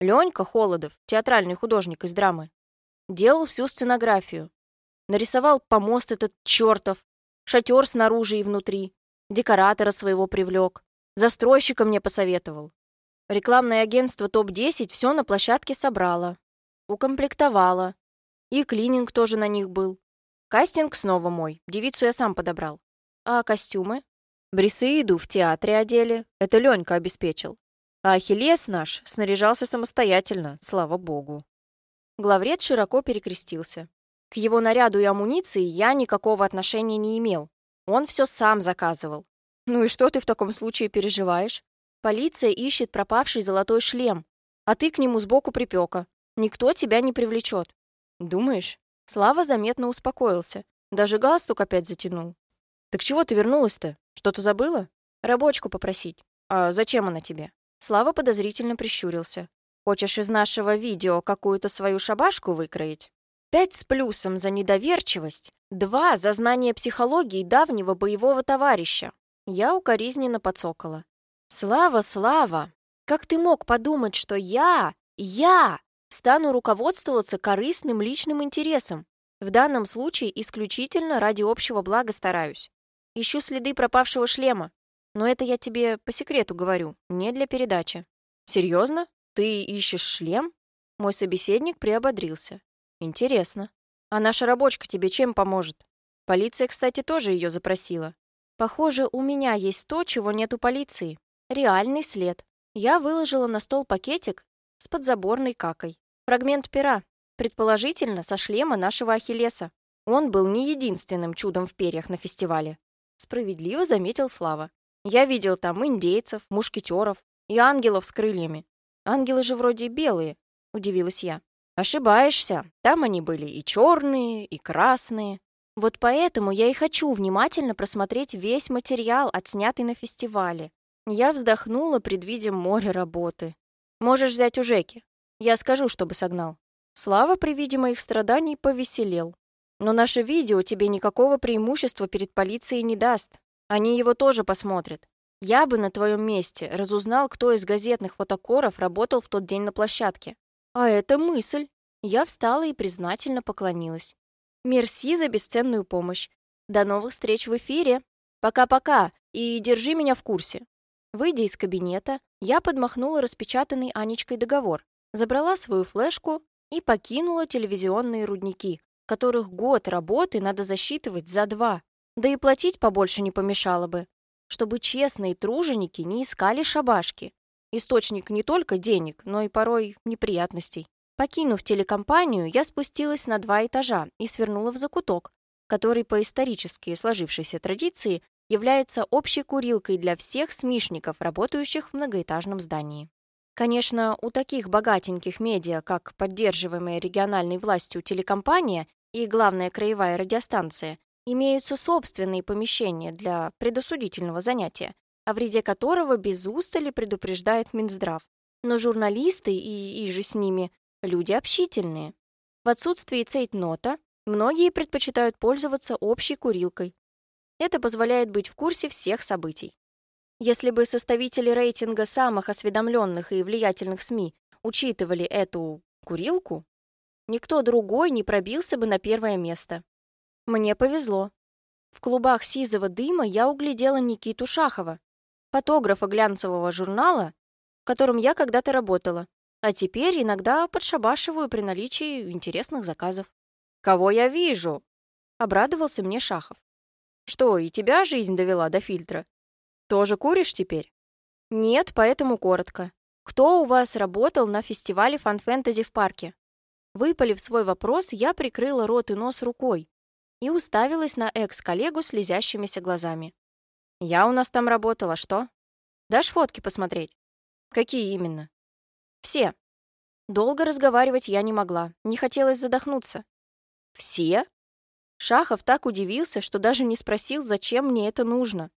Ленька Холодов, театральный художник из драмы, делал всю сценографию, Нарисовал помост этот чертов, шатер снаружи и внутри, декоратора своего привлек, застройщика мне посоветовал. Рекламное агентство ТОП-10 все на площадке собрало, укомплектовало. И клининг тоже на них был. Кастинг снова мой, девицу я сам подобрал. А костюмы? Брисеиду в театре одели, это Ленька обеспечил. А Ахиллес наш снаряжался самостоятельно, слава богу. Главред широко перекрестился. К его наряду и амуниции я никакого отношения не имел. Он все сам заказывал. Ну и что ты в таком случае переживаешь? Полиция ищет пропавший золотой шлем, а ты к нему сбоку припека. Никто тебя не привлечет. Думаешь? Слава заметно успокоился. Даже галстук опять затянул. Так чего ты вернулась-то? Что-то забыла? Рабочку попросить. А зачем она тебе? Слава подозрительно прищурился. Хочешь из нашего видео какую-то свою шабашку выкроить? Пять с плюсом за недоверчивость, два за знание психологии давнего боевого товарища. Я укоризненно подсокола. Слава, Слава, как ты мог подумать, что я, я стану руководствоваться корыстным личным интересом? В данном случае исключительно ради общего блага стараюсь. Ищу следы пропавшего шлема. Но это я тебе по секрету говорю, не для передачи. Серьезно? Ты ищешь шлем? Мой собеседник приободрился. Интересно. А наша рабочка тебе чем поможет? Полиция, кстати, тоже ее запросила. Похоже, у меня есть то, чего нет у полиции. Реальный след. Я выложила на стол пакетик с подзаборной какой. Фрагмент пера. Предположительно, со шлема нашего Ахиллеса. Он был не единственным чудом в перьях на фестивале. Справедливо заметил Слава. Я видел там индейцев, мушкетеров и ангелов с крыльями. Ангелы же вроде белые, удивилась я. Ошибаешься. Там они были и черные, и красные. Вот поэтому я и хочу внимательно просмотреть весь материал, отснятый на фестивале. Я вздохнула, предвидя море работы. Можешь взять у Жеки. Я скажу, чтобы согнал. Слава при виде моих страданий повеселел. Но наше видео тебе никакого преимущества перед полицией не даст. Они его тоже посмотрят. Я бы на твоем месте разузнал, кто из газетных фотокоров работал в тот день на площадке. А это мысль. Я встала и признательно поклонилась. Мерси за бесценную помощь. До новых встреч в эфире. Пока-пока и держи меня в курсе. Выйдя из кабинета, я подмахнула распечатанный Анечкой договор, забрала свою флешку и покинула телевизионные рудники, которых год работы надо засчитывать за два. Да и платить побольше не помешало бы, чтобы честные труженики не искали шабашки. Источник не только денег, но и порой неприятностей. Покинув телекомпанию, я спустилась на два этажа и свернула в закуток, который по исторически сложившейся традиции является общей курилкой для всех смишников, работающих в многоэтажном здании. Конечно, у таких богатеньких медиа, как поддерживаемая региональной властью телекомпания и главная краевая радиостанция, имеются собственные помещения для предосудительного занятия, о вреде которого без устали предупреждает Минздрав. Но журналисты и, и же с ними люди общительные. В отсутствии цейтнота многие предпочитают пользоваться общей курилкой. Это позволяет быть в курсе всех событий. Если бы составители рейтинга самых осведомленных и влиятельных СМИ учитывали эту курилку, никто другой не пробился бы на первое место. Мне повезло. В клубах сизого дыма я углядела Никиту Шахова, фотографа глянцевого журнала, в котором я когда-то работала, а теперь иногда подшабашиваю при наличии интересных заказов. «Кого я вижу?» — обрадовался мне Шахов. «Что, и тебя жизнь довела до фильтра? Тоже куришь теперь?» «Нет, поэтому коротко. Кто у вас работал на фестивале фан-фэнтези в парке?» Выпалив свой вопрос, я прикрыла рот и нос рукой и уставилась на экс-коллегу слезящимися глазами. «Я у нас там работала, что? Дашь фотки посмотреть?» «Какие именно?» «Все». Долго разговаривать я не могла, не хотелось задохнуться. «Все?» Шахов так удивился, что даже не спросил, зачем мне это нужно.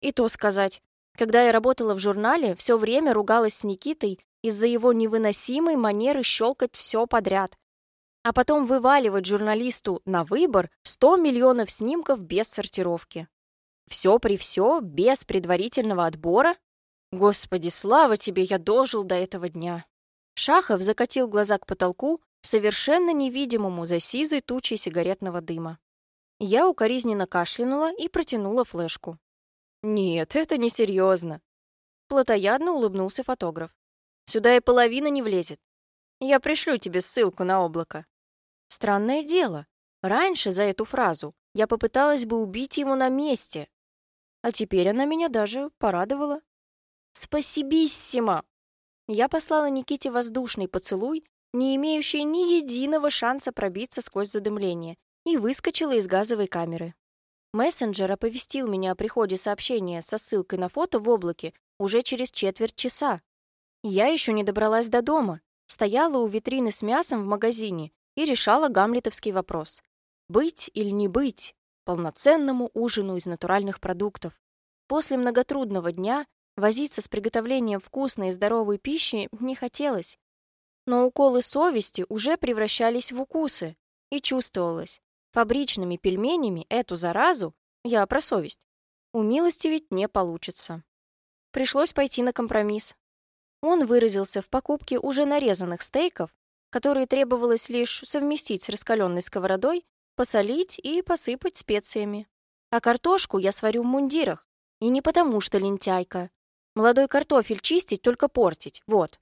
И то сказать, когда я работала в журнале, все время ругалась с Никитой из-за его невыносимой манеры щелкать все подряд, а потом вываливать журналисту на выбор 100 миллионов снимков без сортировки. Все при все, без предварительного отбора? Господи, слава тебе, я дожил до этого дня. Шахов закатил глаза к потолку, совершенно невидимому за сизой тучей сигаретного дыма. Я укоризненно кашлянула и протянула флешку. «Нет, это несерьезно. Платоядно улыбнулся фотограф. «Сюда и половина не влезет. Я пришлю тебе ссылку на облако». Странное дело. Раньше за эту фразу я попыталась бы убить его на месте. А теперь она меня даже порадовала. «Спасибиссимо!» Я послала Никите воздушный поцелуй, не имеющий ни единого шанса пробиться сквозь задымление, и выскочила из газовой камеры. Мессенджер оповестил меня о приходе сообщения со ссылкой на фото в облаке уже через четверть часа. Я еще не добралась до дома, стояла у витрины с мясом в магазине и решала гамлетовский вопрос. Быть или не быть полноценному ужину из натуральных продуктов? После многотрудного дня возиться с приготовлением вкусной и здоровой пищи не хотелось. Но уколы совести уже превращались в укусы, и чувствовалось, фабричными пельменями эту заразу, я про совесть, умилостивить не получится. Пришлось пойти на компромисс. Он выразился в покупке уже нарезанных стейков которые требовалось лишь совместить с раскаленной сковородой, посолить и посыпать специями. А картошку я сварю в мундирах. И не потому, что лентяйка. Молодой картофель чистить, только портить. Вот.